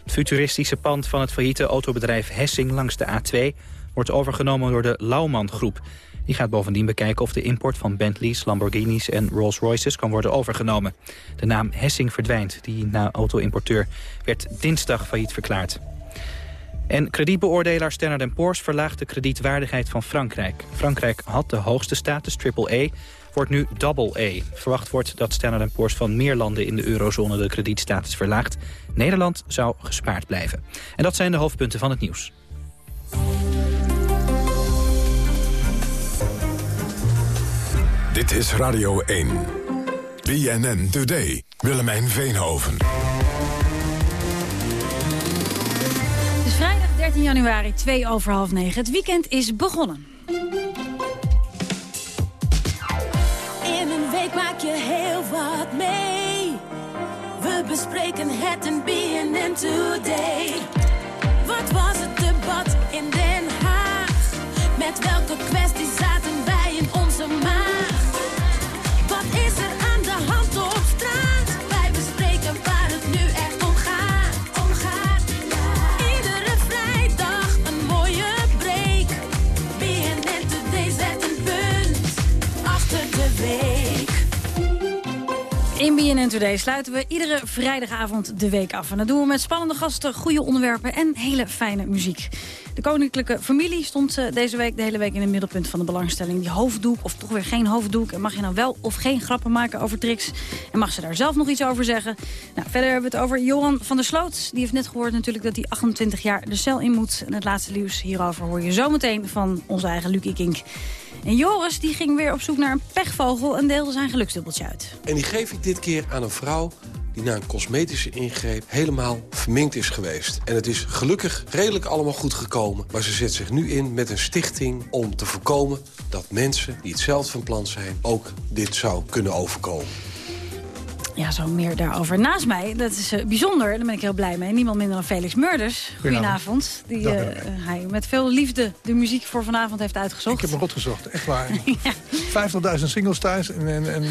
Het futuristische pand van het failliete autobedrijf Hessing langs de A2 wordt overgenomen door de Lauman Groep. Die gaat bovendien bekijken of de import van Bentleys, Lamborghinis en Rolls-Royces kan worden overgenomen. De naam Hessing verdwijnt, die na auto-importeur werd dinsdag failliet verklaard. En kredietbeoordelaar Standard Poor's verlaagt de kredietwaardigheid van Frankrijk. Frankrijk had de hoogste status, AAA, wordt nu double A. Verwacht wordt dat Standard Poor's van meer landen in de eurozone de kredietstatus verlaagt. Nederland zou gespaard blijven. En dat zijn de hoofdpunten van het nieuws. Dit is Radio 1. BNN Today. Willemijn Veenhoven. Het is vrijdag 13 januari, 2 over half 9. Het weekend is begonnen. In een week maak je heel wat mee. We bespreken het in BNN Today. Wat was het debat in Den BNN Today sluiten we iedere vrijdagavond de week af. En dat doen we met spannende gasten, goede onderwerpen en hele fijne muziek. De koninklijke familie stond uh, deze week de hele week in het middelpunt van de belangstelling. Die hoofddoek of toch weer geen hoofddoek. En mag je nou wel of geen grappen maken over tricks? En mag ze daar zelf nog iets over zeggen? Nou, verder hebben we het over Johan van der Sloot. Die heeft net gehoord natuurlijk dat hij 28 jaar de cel in moet. En het laatste nieuws hierover hoor je zometeen van onze eigen Lucie Kink. En Joris die ging weer op zoek naar een pechvogel en deelde zijn geluksdubbeltje uit. En die geef ik dit keer aan een vrouw die na een cosmetische ingreep helemaal verminkt is geweest. En het is gelukkig redelijk allemaal goed gekomen. Maar ze zet zich nu in met een stichting om te voorkomen... dat mensen die hetzelfde van plan zijn ook dit zou kunnen overkomen. Ja, zo meer daarover. Naast mij, dat is uh, bijzonder, daar ben ik heel blij mee. Niemand minder dan Felix Murders. Goedenavond. Die uh, hij met veel liefde de muziek voor vanavond heeft uitgezocht. Ik heb me rot gezocht, echt waar. ja. 50.000 singles thuis en, en, en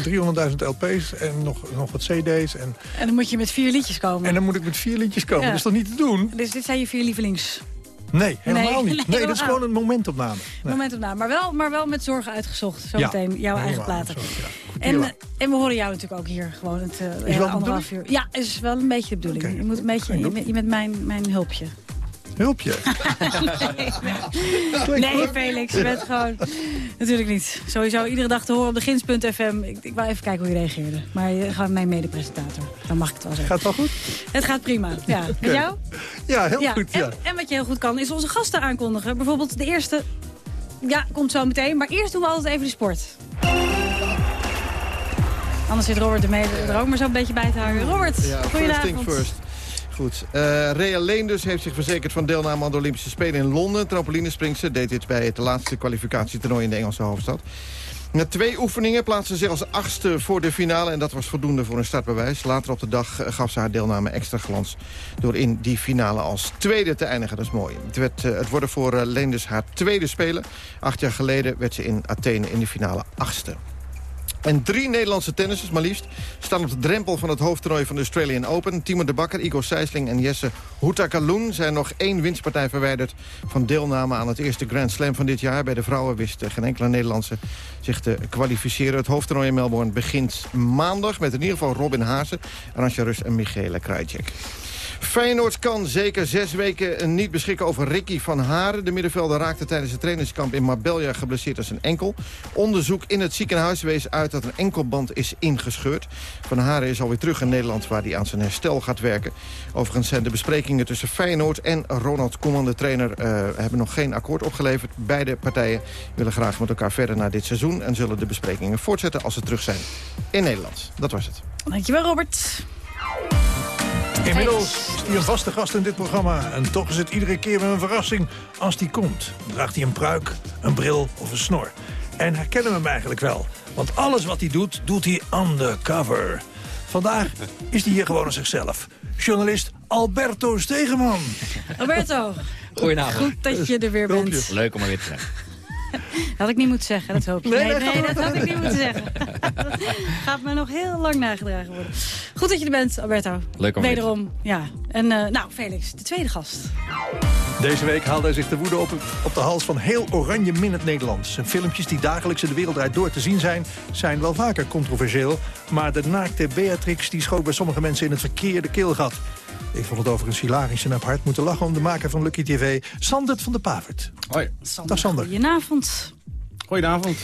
300.000 LP's en nog, nog wat cd's. En... en dan moet je met vier liedjes komen. En dan moet ik met vier liedjes komen. Ja. Dat is toch niet te doen? Dus dit zijn je vier lievelings... Nee, helemaal nee, niet. Nee, nee dat is gewoon een momentopname. Nee. Momentopname, maar wel, maar wel met zorgen uitgezocht. Zometeen ja, jouw eigen platen. Zorg, ja. en, en we horen jou natuurlijk ook hier gewoon het uh, anderhalf uur. Ja, is wel een beetje de bedoeling. Okay. Je moet een beetje, je, je met mijn, mijn hulpje. Hulpje. nee, Felix, je bent gewoon... Natuurlijk niet. Sowieso iedere dag te horen op de Gins.fm. Ik, ik wou even kijken hoe je reageerde. Maar je gaat mijn mede-presentator. Dan mag ik het wel zeggen. Gaat het wel goed? Het gaat prima, ja. Met jou? Ja, heel goed, ja. En, en wat je heel goed kan, is onze gasten aankondigen. Bijvoorbeeld de eerste... Ja, komt zo meteen. Maar eerst doen we altijd even de sport. Anders zit Robert er, mee, er ook maar zo een beetje bij te hangen. Robert, ja, goedenavond. first. Goed. Uh, Rea Leenders heeft zich verzekerd van deelname aan de Olympische Spelen in Londen. Trampolinespringster deed dit bij het laatste kwalificatietoernooi in de Engelse hoofdstad. Na twee oefeningen plaatste ze zich als achtste voor de finale... en dat was voldoende voor een startbewijs. Later op de dag eh, gaf ze haar deelname extra glans... door in die finale als tweede te eindigen. Dat is mooi. Het, werd, uh, het worden voor Leenders haar tweede spelen. Acht jaar geleden werd ze in Athene in de finale achtste. En drie Nederlandse tennissers, maar liefst, staan op de drempel van het hoofdtoernooi van de Australian Open. Timo de Bakker, Igor Sijsling en Jesse Houtakaloen zijn nog één winstpartij verwijderd van deelname aan het eerste Grand Slam van dit jaar. Bij de vrouwen wist geen enkele Nederlandse zich te kwalificeren. Het hoofdtoernooi in Melbourne begint maandag met in ieder geval Robin Haase, Arantja Rus en Michele Krajcek. Feyenoord kan zeker zes weken niet beschikken over Ricky van Haren. De middenvelder raakte tijdens het trainingskamp in Marbella geblesseerd als een enkel. Onderzoek in het ziekenhuis wees uit dat een enkelband is ingescheurd. Van Haren is alweer terug in Nederland waar hij aan zijn herstel gaat werken. Overigens zijn de besprekingen tussen Feyenoord en Ronald Koeman, de trainer, uh, hebben nog geen akkoord opgeleverd. Beide partijen willen graag met elkaar verder naar dit seizoen... en zullen de besprekingen voortzetten als ze terug zijn in Nederland. Dat was het. Dankjewel, Robert. Inmiddels is hij een vaste gast in dit programma. En toch is het iedere keer weer een verrassing als hij komt. Draagt hij een pruik, een bril of een snor. En herkennen we hem eigenlijk wel. Want alles wat hij doet, doet hij undercover. Vandaag is hij hier gewoon als zichzelf. Journalist Alberto Stegeman. Alberto. Goedenavond. Goed dat je er weer bent. Leuk om er weer te zijn. Dat had ik niet moeten zeggen, dat hoop je. Nee, nee, nee dat had ik niet moeten zeggen. Gaat me nog heel lang nagedragen worden. Goed dat je er bent, Alberto. Leuk om Wederom, ja. En uh, nou, Felix, de tweede gast. Deze week haalde hij zich de woede op, op de hals van heel oranje min het Nederlands. Zijn filmpjes die dagelijks in de wereld draait door te zien zijn... zijn wel vaker controversieel. Maar de naakte Beatrix die schoot bij sommige mensen in het verkeerde keelgat. Ik vond het overigens hilarisch en heb hard moeten lachen om de maker van Lucky TV, Sandert van de Pavert. Hoi. Sander, Dag Sander. Goedenavond. Goedenavond.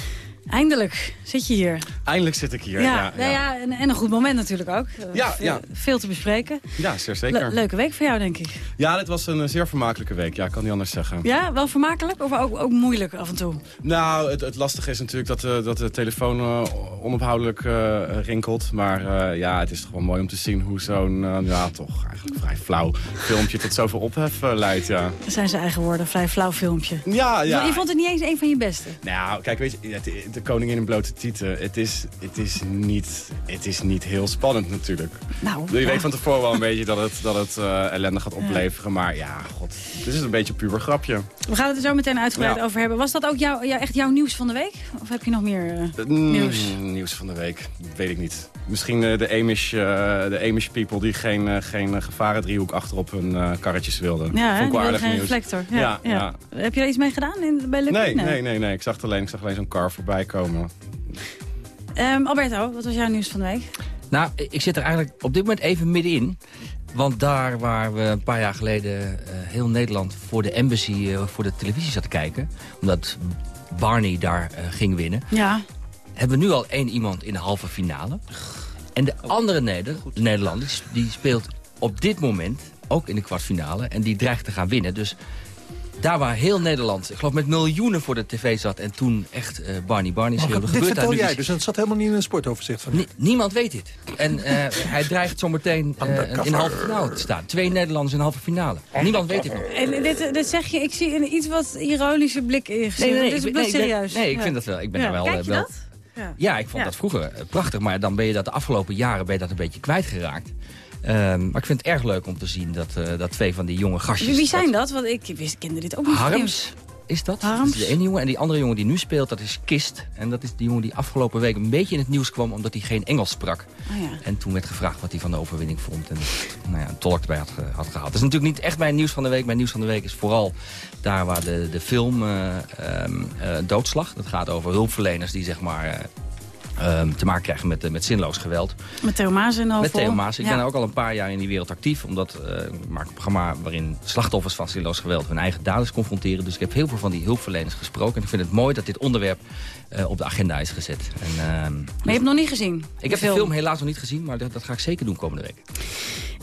Eindelijk zit je hier. Eindelijk zit ik hier, ja. ja, ja. ja en, en, een goed moment natuurlijk ook. Ja, ja. Veel te bespreken. Ja, zeer zeker. Le leuke week voor jou, denk ik. Ja, dit was een zeer vermakelijke week. Ja, ik kan niet anders zeggen. Ja, wel vermakelijk of ook, ook moeilijk af en toe? Nou, het, het lastige is natuurlijk dat, uh, dat de telefoon uh, onophoudelijk uh, rinkelt. Maar ja, het is toch wel mooi om te zien hoe zo'n, ja, toch eigenlijk vrij flauw filmpje tot zoveel ophef leidt, ja. Dat zijn zijn eigen woorden, vrij flauw filmpje. Ja, ja. Je vond het niet eens een van je beste? Nou, kijk, weet je, de koningin in blote tieten. Het is, het, is niet, het is niet heel spannend natuurlijk. Nou, je ja. weet van tevoren wel een beetje dat het, dat het uh, ellende gaat opleveren. Maar ja, god, dit is een beetje een puber grapje. We gaan het er zo meteen uitgebreid ja. over hebben. Was dat ook jou, jou, echt jouw nieuws van de week? Of heb je nog meer uh, nieuws? Mm, nieuws van de week, weet ik niet. Misschien uh, de, Amish, de Amish people die geen, geen gevarendriehoek achterop hun karretjes wilden. Ja, Vond ik wel aardig nieuws. reflector. Ja, ja. Heb je er iets mee gedaan in, bij Lucky? Nee, nee, nee, nee. Ik zag alleen, ik zag alleen zo'n car voorbij komen. Um, Alberto, wat was jouw nieuws van de week? Nou, ik zit er eigenlijk op dit moment even middenin. Want daar waar we een paar jaar geleden uh, heel Nederland voor de embassy uh, voor de televisie zat te kijken... omdat Barney daar uh, ging winnen... Ja. hebben we nu al één iemand in de halve finale. En de andere Neder de Nederlander die speelt op dit moment ook in de kwartfinale... en die dreigt te gaan winnen. Dus daar waar heel Nederland, ik geloof met miljoenen voor de tv zat... en toen echt uh, Barney Barney schreeuwde. Dit vertel jij, dus het zat helemaal niet in een sportoverzicht van Nie, Niemand weet dit. En uh, hij dreigt zometeen uh, in de halve finale te staan. Twee Nederlanders in de halve finale. Niemand weet dit nog. En dit, dit zeg je, ik zie een iets wat ironische blik in je gezicht. Nee, nee, nee, ik, nee, serieus. Nee, ik vind dat wel. Ik ben ja. er wel... Kijk je wel, dat? Ja. ja, ik vond ja. dat vroeger prachtig. Maar dan ben je dat de afgelopen jaren ben je dat een beetje kwijtgeraakt. Um, maar ik vind het erg leuk om te zien dat, uh, dat twee van die jonge gastjes... Wie, zijn dat? Want ik wist, kende dit ook niet. Harms is dat. Harms. dat is de ene jongen. En die andere jongen die nu speelt, dat is Kist. En dat is die jongen die afgelopen week een beetje in het nieuws kwam... omdat hij geen Engels sprak. Oh ja. En toen werd gevraagd wat hij van de overwinning vond. En nou ja, een tolk erbij had, had gehaald. Dat is natuurlijk niet echt mijn nieuws van de week. Mijn nieuws van de week is vooral daar waar de, de film uh, um, uh, Doodslag... dat gaat over hulpverleners die zeg maar... Ehm, te maken krijgen met, eh, met zinloos geweld. Met Theo Maas in de Met Theo Maas. Ik Ja. ben ook al een paar jaar in die wereld actief. Omdat eh, ik maak een programma waarin slachtoffers van zinloos geweld hun eigen daders confronteren. Dus ik heb heel veel van die hulpverleners gesproken. En ik vind het mooi dat dit onderwerp eh, op de agenda is gezet. En, ehm, Maar je hebt hem nog niet gezien? ik heb de film helaas nog niet gezien, maar dat, dat ga ik zeker doen komende week.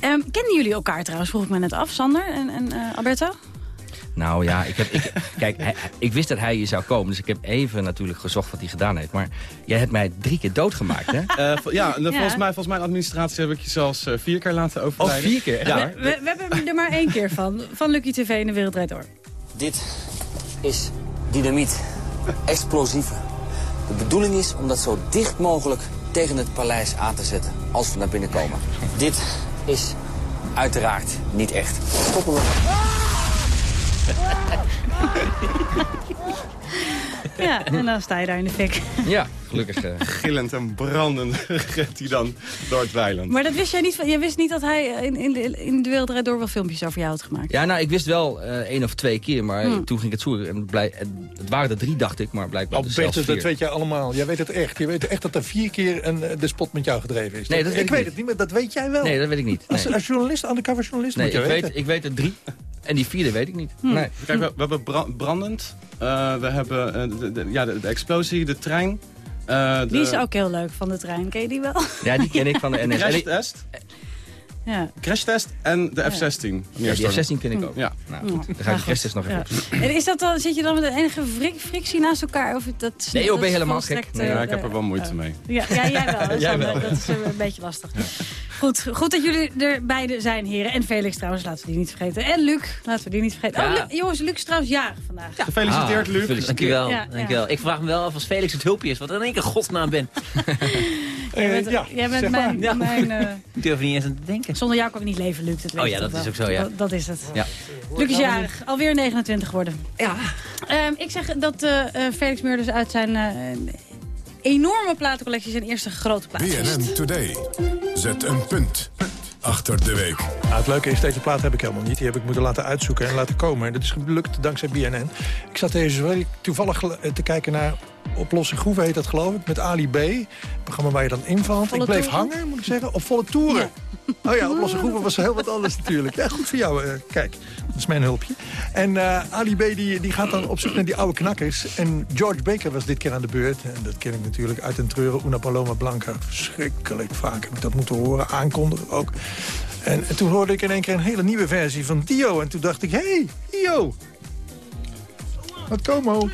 Ehm, kennen jullie elkaar trouwens, vroeg ik me net af, Sander en, en Alberto? Nou ja, ik, heb, ik, kijk, hij- ik wist dat hij hier zou komen. Dus ik heb even natuurlijk gezocht wat hij gedaan heeft. Maar jij hebt mij drie keer doodgemaakt, hè? Eh, vo- ja, en Ja. volgens mij, volgens mijn administratie heb ik je zelfs eh, vier keer laten overlijden. Oh, vier keer? Echt Ja. We, we hebben er maar één keer van. Van Lucky TV in de Wereld Draait Door. Dit is dynamiet. Explosieve. De bedoeling is om dat zo dicht mogelijk tegen het paleis aan te zetten als we naar binnen komen. Dit is uiteraard niet echt. Stoppen we. Ja, en dan sta je daar in de fik. Ja, gelukkig. eh. Gillend en brandend rent hij dan door het weiland. Maar dat wist jij niet. van- Jij wist niet dat hij in, in, de, in de Wereld Door wel filmpjes over jou had gemaakt. Ja, nou, ik wist wel eh één of twee keer, maar Hmm. toen ging ik het zoeken. En het, blij, en het waren er drie, dacht ik, maar blijkbaar dus zelfs Albertus, vier. dat weet jij allemaal. Jij weet het echt. Je weet echt dat er vier keer een, eh, de spot met jou gedreven is. Nee, dat weet ik ik weet niet. het niet, maar dat weet jij wel. Nee, dat weet ik niet. Als, Nee. als journalist, undercover journalist Nee, moet je ik weten. weet, ik weet er drie. En die vierde weet ik niet. Hmm. Nee. Kijk, we, we hebben bra- brandend. eh, we hebben eh, de, de- ja, de, de explosie, de trein. Eh, de Die is ook heel leuk van de trein. Ken je die wel? Ja, die ken ik van de NS. Crashtest. Ja. Crashtest en de Ja. F-16. Ja, die F-16 ken ik ook. Ja. Nou, goed, dan ga ik de goed. nog even Ja. En is dat dan, zit je dan met de enige frik- frictie naast elkaar? Of dat, Nee, joh, dat ben je helemaal gek. Nee, eh, Ja, ik heb er wel moeite eh, mee. Ja, ja, jij wel. Dat is een beetje lastig. Goed, goed dat jullie er beide zijn, heren. En Felix trouwens, laten we die niet vergeten. En Luc, laten we die niet vergeten. Ja. Oh, Lu- jongens, Luc is trouwens jarig vandaag. Gefeliciteerd, Ah, Luc. Dankjewel, Ja, dankjewel. ja. Ik vraag me wel af als Felix het hulpje is, wat in één keer godsnaam ben. Jij bent, Eh, ja, jij bent mijn... mijn eh, Ik durf niet eens aan te denken. zonder jou kan ik niet leven, Luc. Dat weet Oh ja, dat is wel. ook zo, ja. Dat, dat is het. Ja. Luc is jarig. Alweer 29 geworden. Ja. Ehm, ik zeg dat eh, eh, Felix Meurders uit zijn eh, enorme platencollectie zijn eerste grote plaat. BNN Today. Zet een punt achter de week. Nou, het leuke is, deze plaat heb ik helemaal niet. Die heb ik moeten laten uitzoeken en laten komen. En dat is gelukt dankzij BNN. Ik zat deze week toevallig eh, te kijken naar Oplossing Groeve, heet dat geloof ik. Met Ali B. Een programma waar je dan invalt. Volle ik bleef toeren? hangen, moet ik zeggen. Op volle toeren. Oh ja, Oplossing Groeve was heel wat anders natuurlijk. Ja, goed voor jou. eh, kijk, dat is mijn hulpje. En eh, Ali B die, die gaat dan op zoek naar die oude knakkers. En George Baker was dit keer aan de beurt. En dat ken ik natuurlijk uit een treuren. Una Paloma Blanca. Verschrikkelijk vaak heb ik dat moeten horen. Aankondigen ook. En, en toen hoorde ik in één keer een hele nieuwe versie van Dio. En toen dacht ik, hé, hey, Dio. Wat como.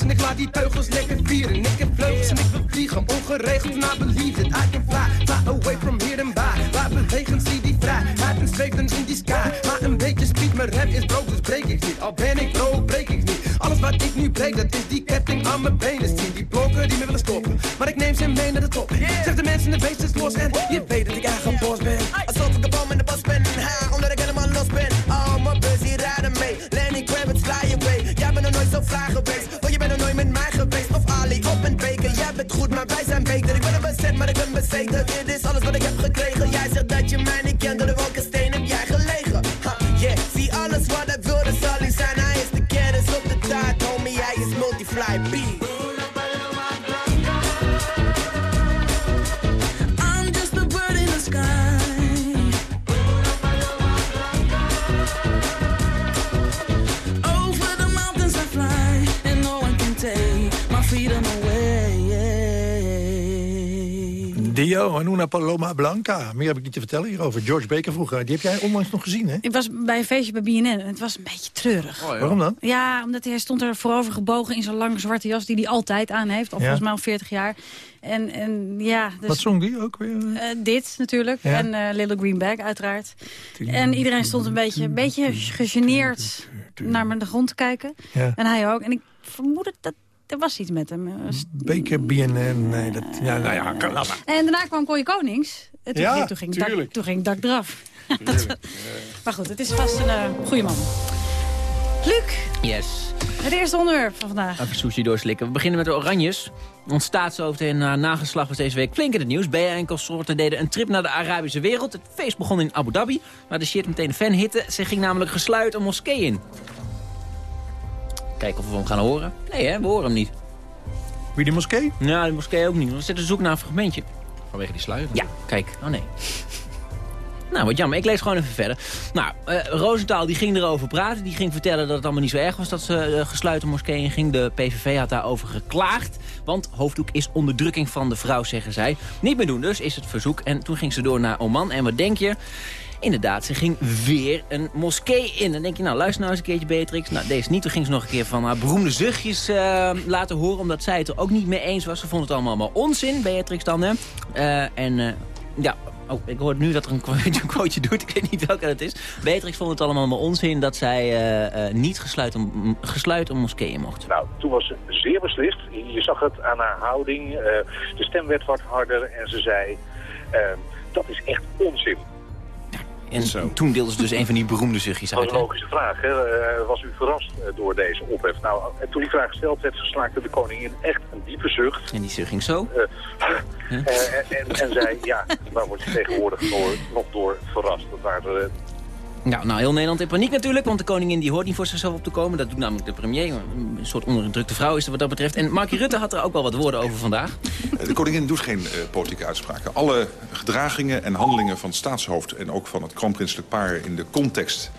En ik laat die teugels lekker vieren. Ik heb vleugels en ik wil vliegen, ongeregeld naar it. I can fly, fly away from here and by. Laat bewegen, zie die vrij. Ben zweven in die sky. Maar een beetje speed, mijn rem is broke, dus breek ik niet. Al ben ik broke, breek ik niet. Alles wat ik nu breek, dat is die ketting aan mijn benen. Zie die blokken die me willen stoppen. Maar ik neem ze mee naar de top. Zeg de mensen, de beest los en je weet multiply B. Paloma Blanca. Meer heb ik niet te vertellen hierover. George Baker vroeger. Die heb jij onlangs nog gezien, hè? Ik was bij een feestje bij BNN en het was een beetje treurig. Waarom dan? Ja, omdat hij stond er voorover gebogen in zo'n lange zwarte jas... die hij altijd aan heeft, al Ja. volgens mij al 40 jaar. En, en ja... Dus, Wat zong die ook weer? eh, dit natuurlijk. Ja. En eh, Little Green Bag uiteraard. En iedereen stond een beetje, een beetje gegeneerd naar me de grond te kijken. Ja. En hij ook. En ik vermoed dat er was iets met hem. Er was- Baker, BNN, nee, dat... Ja, nou ja, kan- laat maar. En daarna kwam Conje Konings. En toen, Ja, ging, toen, ging dak, tuurlijk. toen ging dak eraf. Dat- maar goed, het is vast een uh, goede man. Luc, Yes. het eerste onderwerp van vandaag. Even sushi doorslikken. We beginnen met de Oranjes. Ons staatshoofd en uh, nageslag was deze week flink in het nieuws. BA en consorten deden een trip naar de Arabische wereld. Het feest begon in Abu Dhabi, waar de shit meteen een fan hitte. Ze ging namelijk gesluit een moskee in. Kijken of we hem gaan horen. Nee hè, we horen hem niet. Wie die moskee? Ja, de moskee ook niet. We zitten zoek naar een fragmentje. Vanwege die sluier? Ja, kijk. Oh nee. Nou, wat jammer. Ik lees gewoon even verder. Nou, Roosentaal die ging erover praten. Die ging vertellen dat het allemaal niet zo erg was dat ze eh, gesluiten moskee in ging. De PVV had daarover geklaagd. Want hoofddoek is onderdrukking van de vrouw, zeggen zij. Niet meer doen dus, is het verzoek. En toen ging ze door naar Oman. En wat denk je? Inderdaad, ze ging weer een moskee in. Dan denk je, nou luister nou eens een keertje Beatrix. Nou, deze niet. Toen ging ze nog een keer van haar beroemde zuchtjes eh, laten horen. Omdat zij het er ook niet mee eens was. Ze vond het allemaal, allemaal onzin, Beatrix dan. Hè? Eh, en eh, ja, oh, ik hoor nu dat er een quoteje, doet. Ik weet niet welke dat is. Beatrix vond het allemaal allemaal onzin dat zij niet gesluit een, gesluit een moskee in mocht. Nou, toen was ze zeer beslist. Je zag het aan haar houding. de stem werd wat harder en ze zei... dat is echt onzin. En toen deelde ze dus een van die beroemde zuchtjes Dat was uit. een logische vraag. Hè? Eh, was u verrast eh, door deze ophef? Nou, en toen die vraag gesteld werd, slaakte de koningin echt een diepe zucht. En die zucht ging zo. Eh, eh, en, en, en zei, ja, waar wordt je tegenwoordig door, nog door verrast? Dat waren Nou, nou, heel Nederland in paniek natuurlijk, want de koningin die hoort niet voor zichzelf op te komen. Dat doet namelijk de premier. Een soort onderdrukte vrouw is er wat dat betreft. En Markie Rutte had er ook wel wat woorden over vandaag. De koningin doet geen eh, politieke uitspraken. Alle gedragingen en handelingen van het staatshoofd... en ook van het kroonprinselijk paar in de context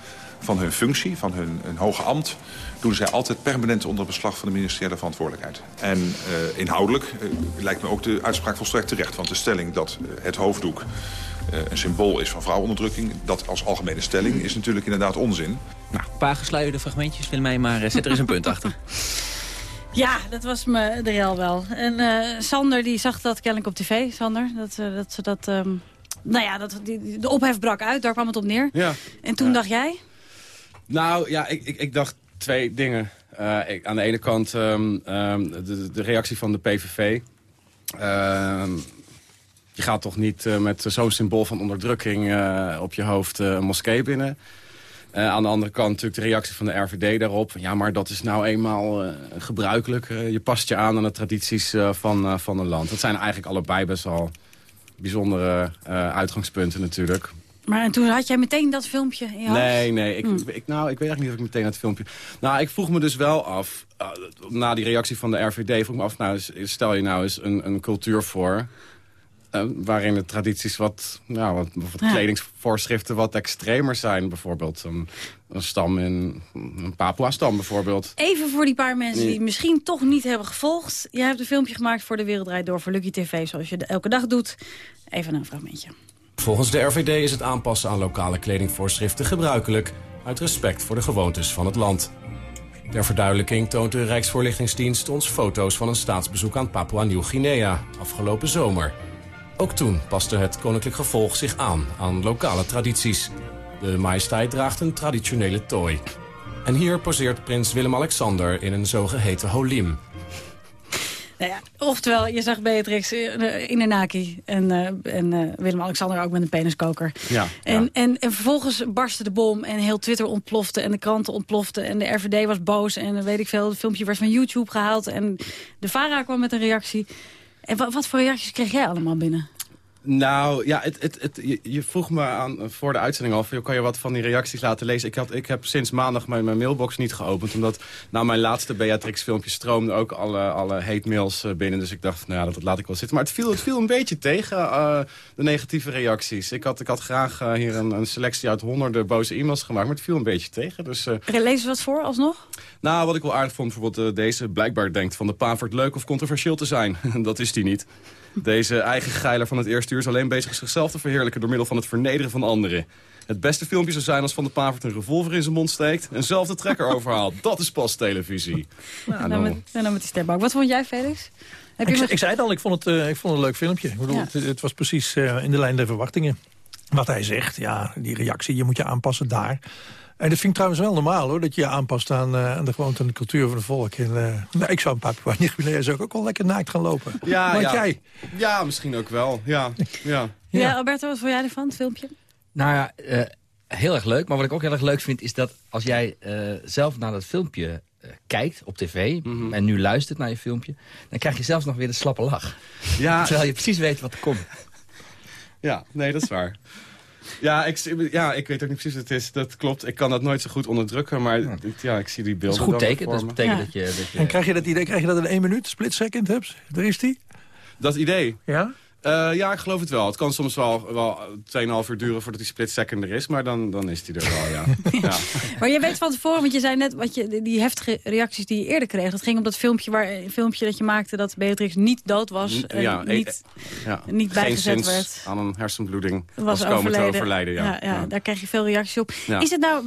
van hun functie, van hun, hun hoge ambt... doen zij altijd permanent onder beslag van de ministeriële verantwoordelijkheid. En eh, inhoudelijk eh, lijkt me ook de uitspraak volstrekt terecht. Want de stelling dat eh, het hoofddoek eh, een symbool is van vrouwenonderdrukking... dat als algemene stelling is natuurlijk inderdaad onzin. Nou, een paar gesluierde fragmentjes, wil mij maar zet er eens een punt achter. Ja, dat was me de real wel. En eh, Sander die zag dat kennelijk op tv, Sander. Dat, eh, dat ze dat... ehm, nou ja, dat, die, die- de ophef brak uit, daar kwam het op neer. Ja. En toen dacht jij? Nou ja, ik, ik, ik dacht twee dingen. Eh, ik, aan de ene kant ehm, ehm, de, reactie van de PVV. Ehm, je gaat toch niet eh, met zo'n symbool van onderdrukking eh, op je hoofd een moskee binnen. Aan de andere kant natuurlijk de reactie van de RVD daarop. Ja, maar dat is nou eenmaal gebruikelijk. Je past je aan aan de tradities van, van een land. Dat zijn eigenlijk allebei best wel bijzondere uitgangspunten natuurlijk. Maar en toen had jij meteen dat filmpje in je? Nee, nee. Ik, Hm. ik, nou, ik weet eigenlijk niet of ik meteen het filmpje... Nou, ik vroeg me dus wel af, eh, na die reactie van de RVD... vroeg me af, nou, stel je nou eens een, een cultuur voor... eh, waarin de tradities wat, nou, wat, wat Ja. kledingsvoorschriften wat extremer zijn. Bijvoorbeeld een, een stam in een Papua-stam bijvoorbeeld. Even voor die paar mensen die het misschien toch niet hebben gevolgd. Jij hebt een filmpje gemaakt voor De Wereld Draait Door voor Lucky TV, zoals je elke dag doet. Even een fragmentje. Volgens de RVD is het aanpassen aan lokale kledingvoorschriften gebruikelijk... uit respect voor de gewoontes van het land. Ter verduidelijking toont de Rijksvoorlichtingsdienst ons foto's van een staatsbezoek aan Papua Nieuw-Guinea afgelopen zomer. Ook toen paste het koninklijk gevolg zich aan aan lokale tradities. De majesteit draagt een traditionele tooi. En hier poseert prins Willem-Alexander in een zogeheten holim. Nou ja, oftewel, je zag Beatrix uh, in Naki en, uh, en uh, Willem-Alexander ook met een peniskoker. Ja, en, ja. En, en vervolgens barstte de bom en heel Twitter ontplofte en de kranten ontploften en de RVD was boos en weet ik veel, het filmpje werd van YouTube gehaald en de VARA kwam met een reactie. En wat, wat voor reacties kreeg jij allemaal binnen? Nou, ja, het, het, het, je, je vroeg me aan, voor de uitzending al... van, kan je wat van die reacties laten lezen? Ik, had, ik heb sinds maandag mijn, mijn mailbox niet geopend... omdat na mijn laatste Beatrix-filmpje stroomden ook alle, alle hate mails eh, binnen. Dus ik dacht, nou ja, dat, laat ik wel zitten. Maar het viel, het viel een beetje tegen, uh, de negatieve reacties. Ik had, ik had graag uh, hier een, een, selectie uit honderden boze e-mails gemaakt... maar het viel een beetje tegen. Dus, Lees je wat voor, alsnog? Nou, wat ik wel aardig vond, bijvoorbeeld deze... blijkbaar denkt van de Pavert leuk of controversieel te zijn. dat is die niet. Deze eigen geiler van het eerste uur is alleen bezig zichzelf te verheerlijken... door middel van het vernederen van anderen. Het beste filmpje zou zijn als Van de Pavert een revolver in zijn mond steekt... en zelf de trekker overhaalt. Dat is pas televisie. Nou, en dan, met, en dan met die stembak. Wat vond jij, Felix? Heb ik, je ik zei het al, ik vond het, uh, ik vond het een leuk filmpje. Ik bedoel, ja. het, het, was precies uh, in de lijn der verwachtingen. Wat hij zegt, ja, die reactie, je moet je aanpassen daar... En dat vind ik trouwens wel normaal, hoor. Dat je je aanpast aan, uh, aan de gewoonte en de cultuur van het volk. En, uh, nou, ik zou een Papua Nieuw-Guinea zou ook wel lekker naakt gaan lopen. Ja, ja. jij? Ja, misschien ook wel. Ja, ja. ja. ja Alberto, wat vond jij ervan, het filmpje? Nou ja, uh, heel erg leuk. Maar wat ik ook heel erg leuk vind, is dat als jij zelf naar dat filmpje kijkt op tv... Mm Mhm. -hmm. en nu luistert naar je filmpje... dan krijg je zelfs nog weer de slappe lach. Ja. Terwijl je precies weet wat er komt. Ja, nee, dat is waar. Ja ik, ja, ik weet ook niet precies wat het is. Dat klopt. Ik kan dat nooit zo goed onderdrukken. Maar ja, ja ik zie die beelden Dat is goed teken. Dat betekent ja. dat, je, dat je... En krijg je dat idee, krijg je dat in één minuut, split second hebt? Daar is die? Dat idee? Ja? Uh, ja, ik geloof het wel. Het kan soms wel, wel 2,5 uur duren voordat die split second er is. Maar dan, dan is die er wel, ja. ja. Maar je weet van tevoren, want je zei net... Wat je, die heftige reacties die je eerder kreeg... dat ging om dat filmpje, waar, filmpje dat je maakte... dat Beatrix niet dood was. En ja, niet, ja. niet bijgezet werd. aan een hersenbloeding was, was komen overleden. te overlijden. Ja. Ja, ja, ja. daar krijg je veel reacties op. Is het nou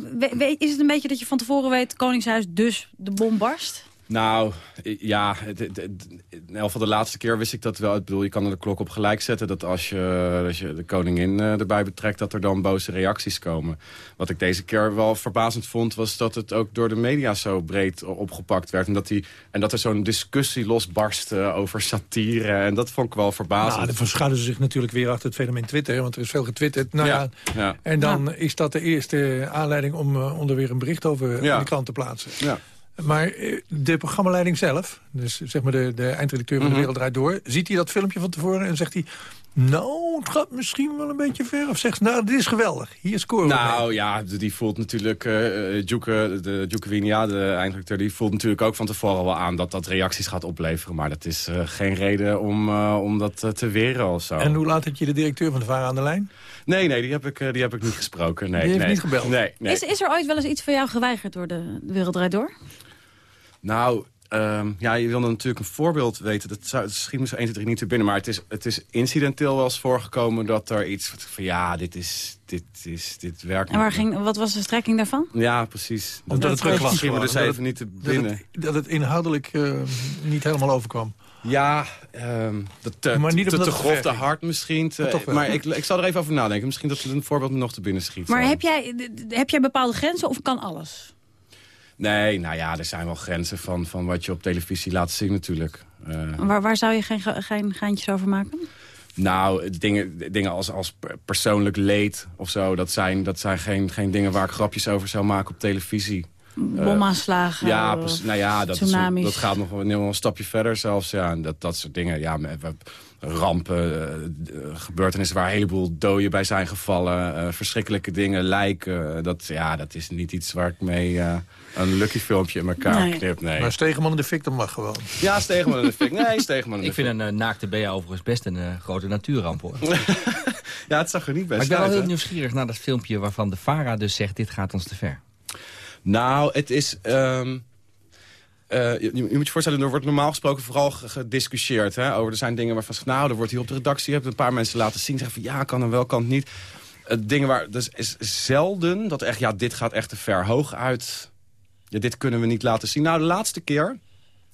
is het een beetje dat je van tevoren weet... Koningshuis dus de bom barst? Nou, ja, het, het, het, in elk geval de laatste keer wist ik dat wel. Ik bedoel, je kan er de klok op gelijk zetten dat als je, als je de koningin uh, erbij betrekt... dat er dan boze reacties komen. Wat ik deze keer wel verbazend vond... was dat het ook door de media zo breed opgepakt werd. En dat, die, en dat er zo'n discussie losbarst over satire. En dat vond ik wel verbazend. Nou, dan verschuilen ze zich natuurlijk weer achter het fenomeen Twitter. Want er is veel getwitterd. Nou, ja, ja. En dan ja. is dat de eerste aanleiding om, uh, om er weer een bericht over in de krant te plaatsen. Ja. Maar de programmaleiding zelf, dus zeg maar de, de eindredacteur van Mhm. De Wereld Draait Door... ziet hij dat filmpje van tevoren en zegt hij... nou, het gaat misschien wel een beetje ver. Of zegt nou, dit is geweldig, hier scoren we Nou mee. ja, die voelt natuurlijk... Uh, Juke, de Juke Winia, de eindredacteur... die voelt natuurlijk ook van tevoren wel aan... dat dat reacties gaat opleveren. Maar dat is uh, geen reden om, uh, om dat te weren of zo. En hoe laat heb je de directeur van de VARA aan de lijn? Nee, nee, die heb ik, die heb ik niet gesproken. Nee, die heeft nee. niet gebeld? Nee, nee. Is, is er ooit wel eens iets van jou geweigerd door de, de Wereld Draait Door? Nou, um, ja, je wilde natuurlijk een voorbeeld weten. Dat, zou, dat schiet me zo 1, 2, 3 niet te binnen. Maar het is, het is incidenteel wel eens voorgekomen dat er iets van... ja, dit is... Dit, is, dit werkt En waar ging, wat was de strekking daarvan? Ja, precies. Omdat dat het terug was. Schiet me dus even het, niet te binnen. Dat het, dat het inhoudelijk uh, niet helemaal overkwam. Ja, um, dat te, maar niet te, te, grof, te hard misschien. Te, maar, maar ik, ik zal er even over nadenken. Misschien dat het een voorbeeld me nog te binnen schiet. Maar heb jij, heb jij bepaalde grenzen of kan alles? Nee, nou ja, er zijn wel grenzen van, van wat je op televisie laat zien natuurlijk. Uh, waar, waar zou je geen, geen geintjes over maken? Nou, dingen, dingen als, als persoonlijk leed of zo... dat zijn, dat zijn geen, geen dingen waar ik grapjes over zou maken op televisie. Bomaanslagen, uh, ja, nou ja, dat, is, dat gaat nog een, een stapje verder zelfs. Ja, en dat, dat soort dingen. Ja, rampen, uh, gebeurtenissen waar een heleboel doden bij zijn gevallen. Uh, verschrikkelijke dingen, lijken. Dat, ja, dat is niet iets waar ik mee uh, een lucky filmpje in elkaar nee. knip. Nee. Maar Stegeman in de fik, dat mag gewoon. Ja, Stegeman in de fik. Nee, Stegeman in de Ik vind een naakte bea overigens best een grote natuurramp, hoor. ja, het zag er niet best uit. Maar ik ben wel heel nieuwsgierig naar dat filmpje waarvan de VARA dus zegt... dit gaat ons te ver. Nou, het is... Um, uh, je, moet je voorstellen, er wordt normaal gesproken vooral gediscussieerd. Hè, over, er zijn dingen waarvan ze nou, er wordt hier op de redactie... je hebt een paar mensen laten zien, zeggen van ja, kan en wel, kan het niet. Uh, dingen waar, dus is zelden dat echt, ja, dit gaat echt te ver hoog uit... ja, dit kunnen we niet laten zien. Nou, de laatste keer...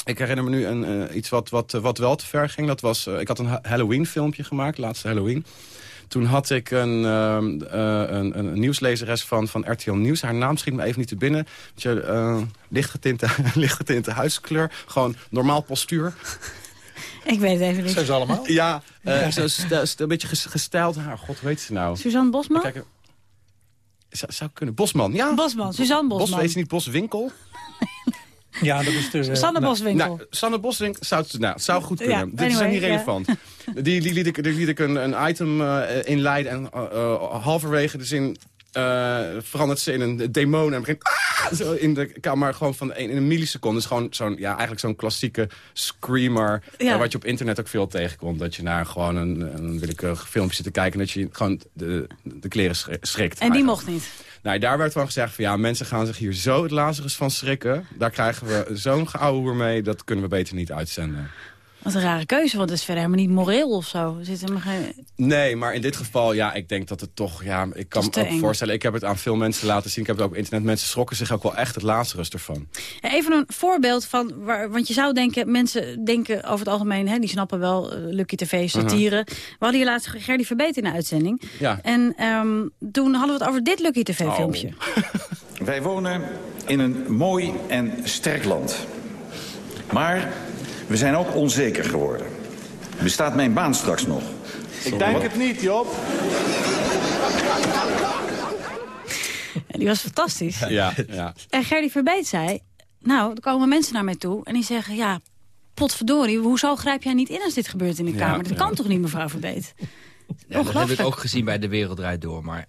Ik herinner me nu een, eh, iets wat, wat, wat wel te ver ging. Dat was, eh, ik had een Ha- Halloween-filmpje gemaakt, laatste Halloween. Toen had ik een, ehm, eh, een, een nieuwslezeres van, van RTL Nieuws. Haar naam schiet me even niet te binnen. Weet je, eh, lichtgetinte, lichtgetinte huidskleur. Gewoon normaal postuur. Ik weet het even niet. Zijn ze allemaal? Ja, eh, zo st- st- een beetje ges- gestyled haar. God, hoe heet ze nou? Suzanne Bosman? Kijk, zou, zou kunnen. Bosman, ja. Bosman, Suzanne Bosman. Bos, weet je niet, Boswinkel? Ja, dat is de... Sanne Boswinkel. Nou, Sanne Boswinkel zou, het- nou, zou goed kunnen. Ja, Dit is niet ja. relevant. Die, die, liet ik, die liet ik een, een item eh, inleiden en eh, eh, halverwege de zin eh, verandert ze in een demon en begint ah! zo in de kamer gewoon van een, in een milliseconde. Dus gewoon zo'n, ja, eigenlijk zo'n klassieke screamer, Ja. wat je op internet ook veel tegenkomt. Dat je naar gewoon een, een willekeurig filmpje zit te kijken en dat je gewoon de, de kleren schri- schrikt. En die mocht niet. Nou, daar werd van gezegd van ja, mensen gaan zich hier zo het Lazarus van schrikken. Daar krijgen we zo'n geouwehoer mee, dat kunnen we beter niet uitzenden. Wat een rare keuze, want het is verder helemaal niet moreel of zo. Er zit helemaal geen... Nee, maar in dit geval, ja, ik denk dat het toch, ja, ik kan me ook eng. voorstellen. Ik heb het aan veel mensen laten zien, ik heb het ook op internet. Mensen schrokken zich ook wel echt het Lazarus ervan. Even een voorbeeld van, waar, want je zou denken, mensen denken over het algemeen, hè, die snappen wel eh, Lucky TV, satire. We hadden hier laatst Gerdy Verbeet in de uitzending. Ja. En ehm, toen hadden we het over dit Lucky TV filmpje. Wij wonen in een mooi en sterk land. Maar we zijn ook onzeker geworden. Bestaat mijn baan straks nog? Ik denk het niet, Job. En die was fantastisch. Ja, ja. En Gerdy Verbeet zei, nou, er komen mensen naar mij toe en die zeggen, ja, potverdorie, hoezo grijp jij niet in als dit gebeurt in de Ja, Kamer? Dat ja. kan toch niet, mevrouw Verbeet? Ja, dat heb ik ook gezien bij De Wereld Draait Door. Maar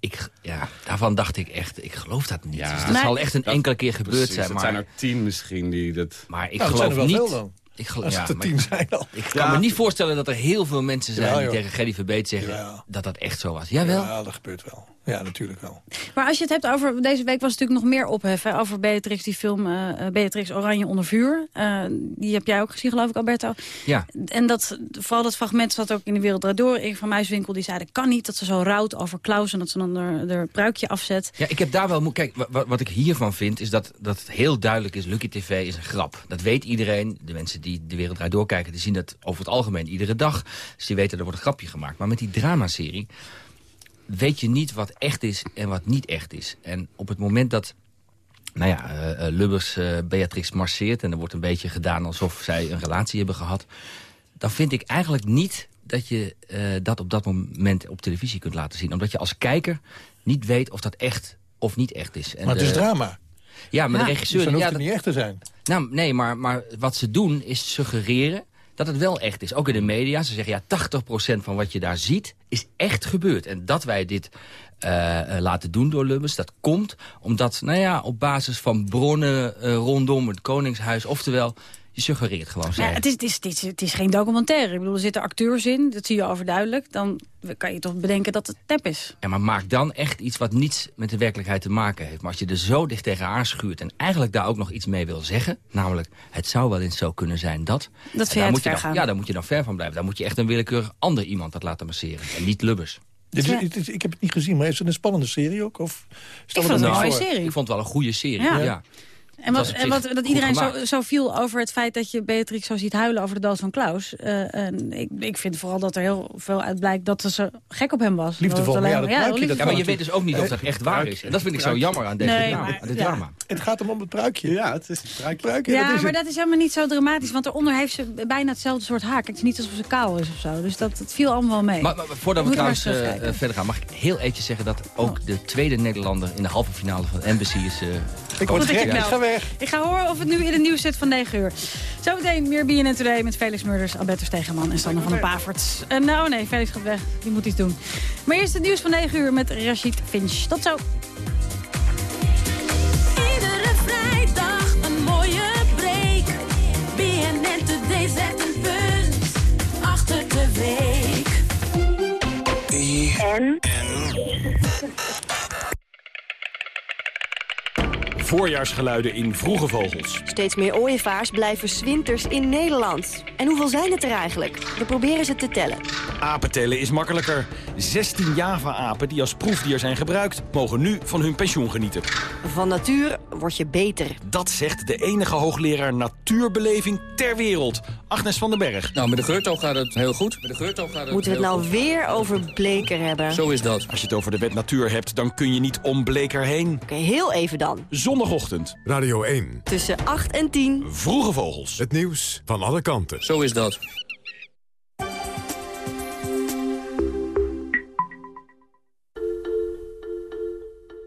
ik, ja, daarvan dacht ik echt, ik geloof dat niet. Dus dat zal echt een Dat- enkele keer gebeurd Precies, zijn. Het Maar, zijn er tien misschien die dat... maar ik Nou, het zijn geloof er wel niet... veel dan. Ik, gel- Als ja, het maar ik- zijn al. ik kan me niet voorstellen dat er heel veel mensen zijn die tegen Gerdy Verbeet zeggen dat dat echt zo was. Jawel. Ja, dat gebeurt wel. Ja, natuurlijk wel. Maar als je het hebt over... Deze week was natuurlijk nog meer ophef hè, over Beatrix, die film eh, eh, Beatrix Oranje onder vuur. Eh, die heb jij ook gezien, geloof ik, Alberto. Ja. En dat, vooral dat fragment zat ook in de wereld Draait door. Erik van Muiswinkel die zei, dat kan niet dat ze zo rouwt over Klaus... en dat ze dan haar, haar pruikje afzet. Ja, ik heb daar wel... Kijk, wa- wa- wat ik hiervan vind is dat, dat het heel duidelijk is... Lucky TV is een grap. Dat weet iedereen. De mensen die de wereld draait doorkijken... die zien dat over het algemeen iedere dag. Dus die weten, er wordt een grapje gemaakt. Maar met die dramaserie weet je niet wat echt is en wat niet echt is. En op het moment dat nou ja, eh, eh, Lubbers eh, Beatrix marcheert... en er wordt een beetje gedaan alsof zij een relatie hebben gehad... dan vind ik eigenlijk niet dat je dat op dat moment op televisie kunt laten zien. Omdat je als kijker niet weet of dat echt of niet echt is. En Maar het is drama. Ja, maar Ja, de Dus regisseur... dan hoeft ja, het dat- niet echt te zijn. nou, nee, maar, maar wat ze doen is suggereren dat het wel echt is. Ook in de media. Ze zeggen ja, 80% van wat je daar ziet is echt gebeurd. En dat wij dit eh, eh, laten doen door Lubbers, dat komt omdat, nou ja, op basis van bronnen eh, rondom het Koningshuis, oftewel, je suggereert gewoon. Ja, zij. het, is, het, is, het, is, het is geen documentaire. Ik bedoel, er zitten acteurs in, dat zie je overduidelijk. Dan kan je toch bedenken dat het tep is. Ja, maar maak dan echt iets wat niets met de werkelijkheid te maken heeft. Maar als je er zo dicht tegenaan schuurt en eigenlijk daar ook nog iets mee wil zeggen... namelijk, het zou wel eens zo kunnen zijn dat... Dat vind moet je dan, gaan. Ja, daar moet je dan ver van blijven. Dan moet je echt een willekeurig ander iemand dat laten masseren. En niet Lubbers. Dit is, ik heb het niet gezien, maar is het een spannende serie ook? Of stel vond het een mooie Nou, serie. Ik vond het wel een goede serie. Ja. Ja. En wat, en wat dat iedereen zo, zo viel over het feit dat je Beatrix zo ziet huilen over de dood van Klaus. Eh, en ik, ik vind vooral dat er heel veel uit blijkt dat ze gek op hem was. Liefdevol, Dat ja, alleen dat pruikje, Ja, maar je weet dus ook niet of dat echt waar is. En dat vind ik zo jammer aan deze Nee, drama. maar- aan dit ja. drama. Het gaat hem om het pruikje. Ja, het is het pruikje. Ja, dat is maar het. dat is helemaal niet zo dramatisch. Want eronder heeft ze bijna hetzelfde soort haar. Het is niet alsof ze kaal is of zo. Dus dat, dat viel allemaal wel mee. Maar, maar voordat we trouwens eh, eh, verder gaan, mag ik heel eventjes zeggen dat ook de tweede Nederlander in de halve finale van Embassy is. eh, Ik word gek, ik ga meldt. weg. Ik ga horen of het nu in het nieuws zit van 9 uur. Zometeen meer BNN Today met Felix Murders, Alberto Stegeman en Sander van der Pavert. En nou nee, Felix gaat weg. Die moet iets doen. Maar eerst het nieuws van 9 uur met Rashid Finch. Tot zo. Iedere vrijdag een mooie break. BNN Today zet een punt achter de week. En? Voorjaarsgeluiden in vroege vogels. Steeds meer ooievaars blijven 's winters in Nederland. En hoeveel zijn het er eigenlijk? We proberen ze te tellen. Apentellen is makkelijker. 16 Java-apen die als proefdier zijn gebruikt... mogen nu van hun pensioen genieten. Van natuur word je beter. Dat zegt de enige hoogleraar natuurbeleving ter wereld. Agnes van den Berg. Nou, met de Geurtoog gaat het heel goed. Met de Geurtoog gaat het Moeten we het nou goed. weer over Bleker hebben? Zo is dat. Als je het over de wet natuur hebt, dan kun je niet om Bleker heen. Oké, heel even dan. Zondagochtend. Radio 1. Tussen 8 en 10. Vroege vogels. Het nieuws van alle kanten. Zo is dat.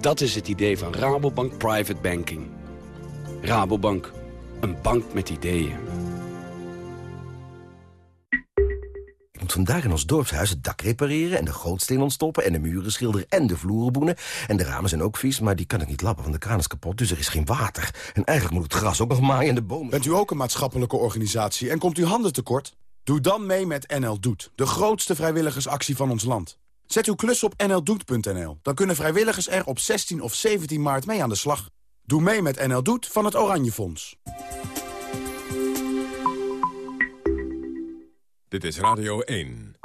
Dat is het idee van Rabobank Private Banking. Rabobank, een bank met ideeën. Ik moet vandaag in ons dorpshuis het dak repareren... en de gootsteen ontstoppen en de muren schilderen en de vloeren boenen. En de ramen zijn ook vies, maar die kan ik niet lappen, want de kraan is kapot. Dus er is geen water. En eigenlijk moet het gras ook nog maaien en de bomen... Bent u ook een maatschappelijke organisatie en komt u handen tekort? Doe dan mee met NL Doet, de grootste vrijwilligersactie van ons land. Zet uw klus op nldoet.nl. Dan kunnen vrijwilligers er op 16 of 17 maart mee aan de slag. Doe mee met NL Doet van het Oranje Fonds. Dit is Radio 1.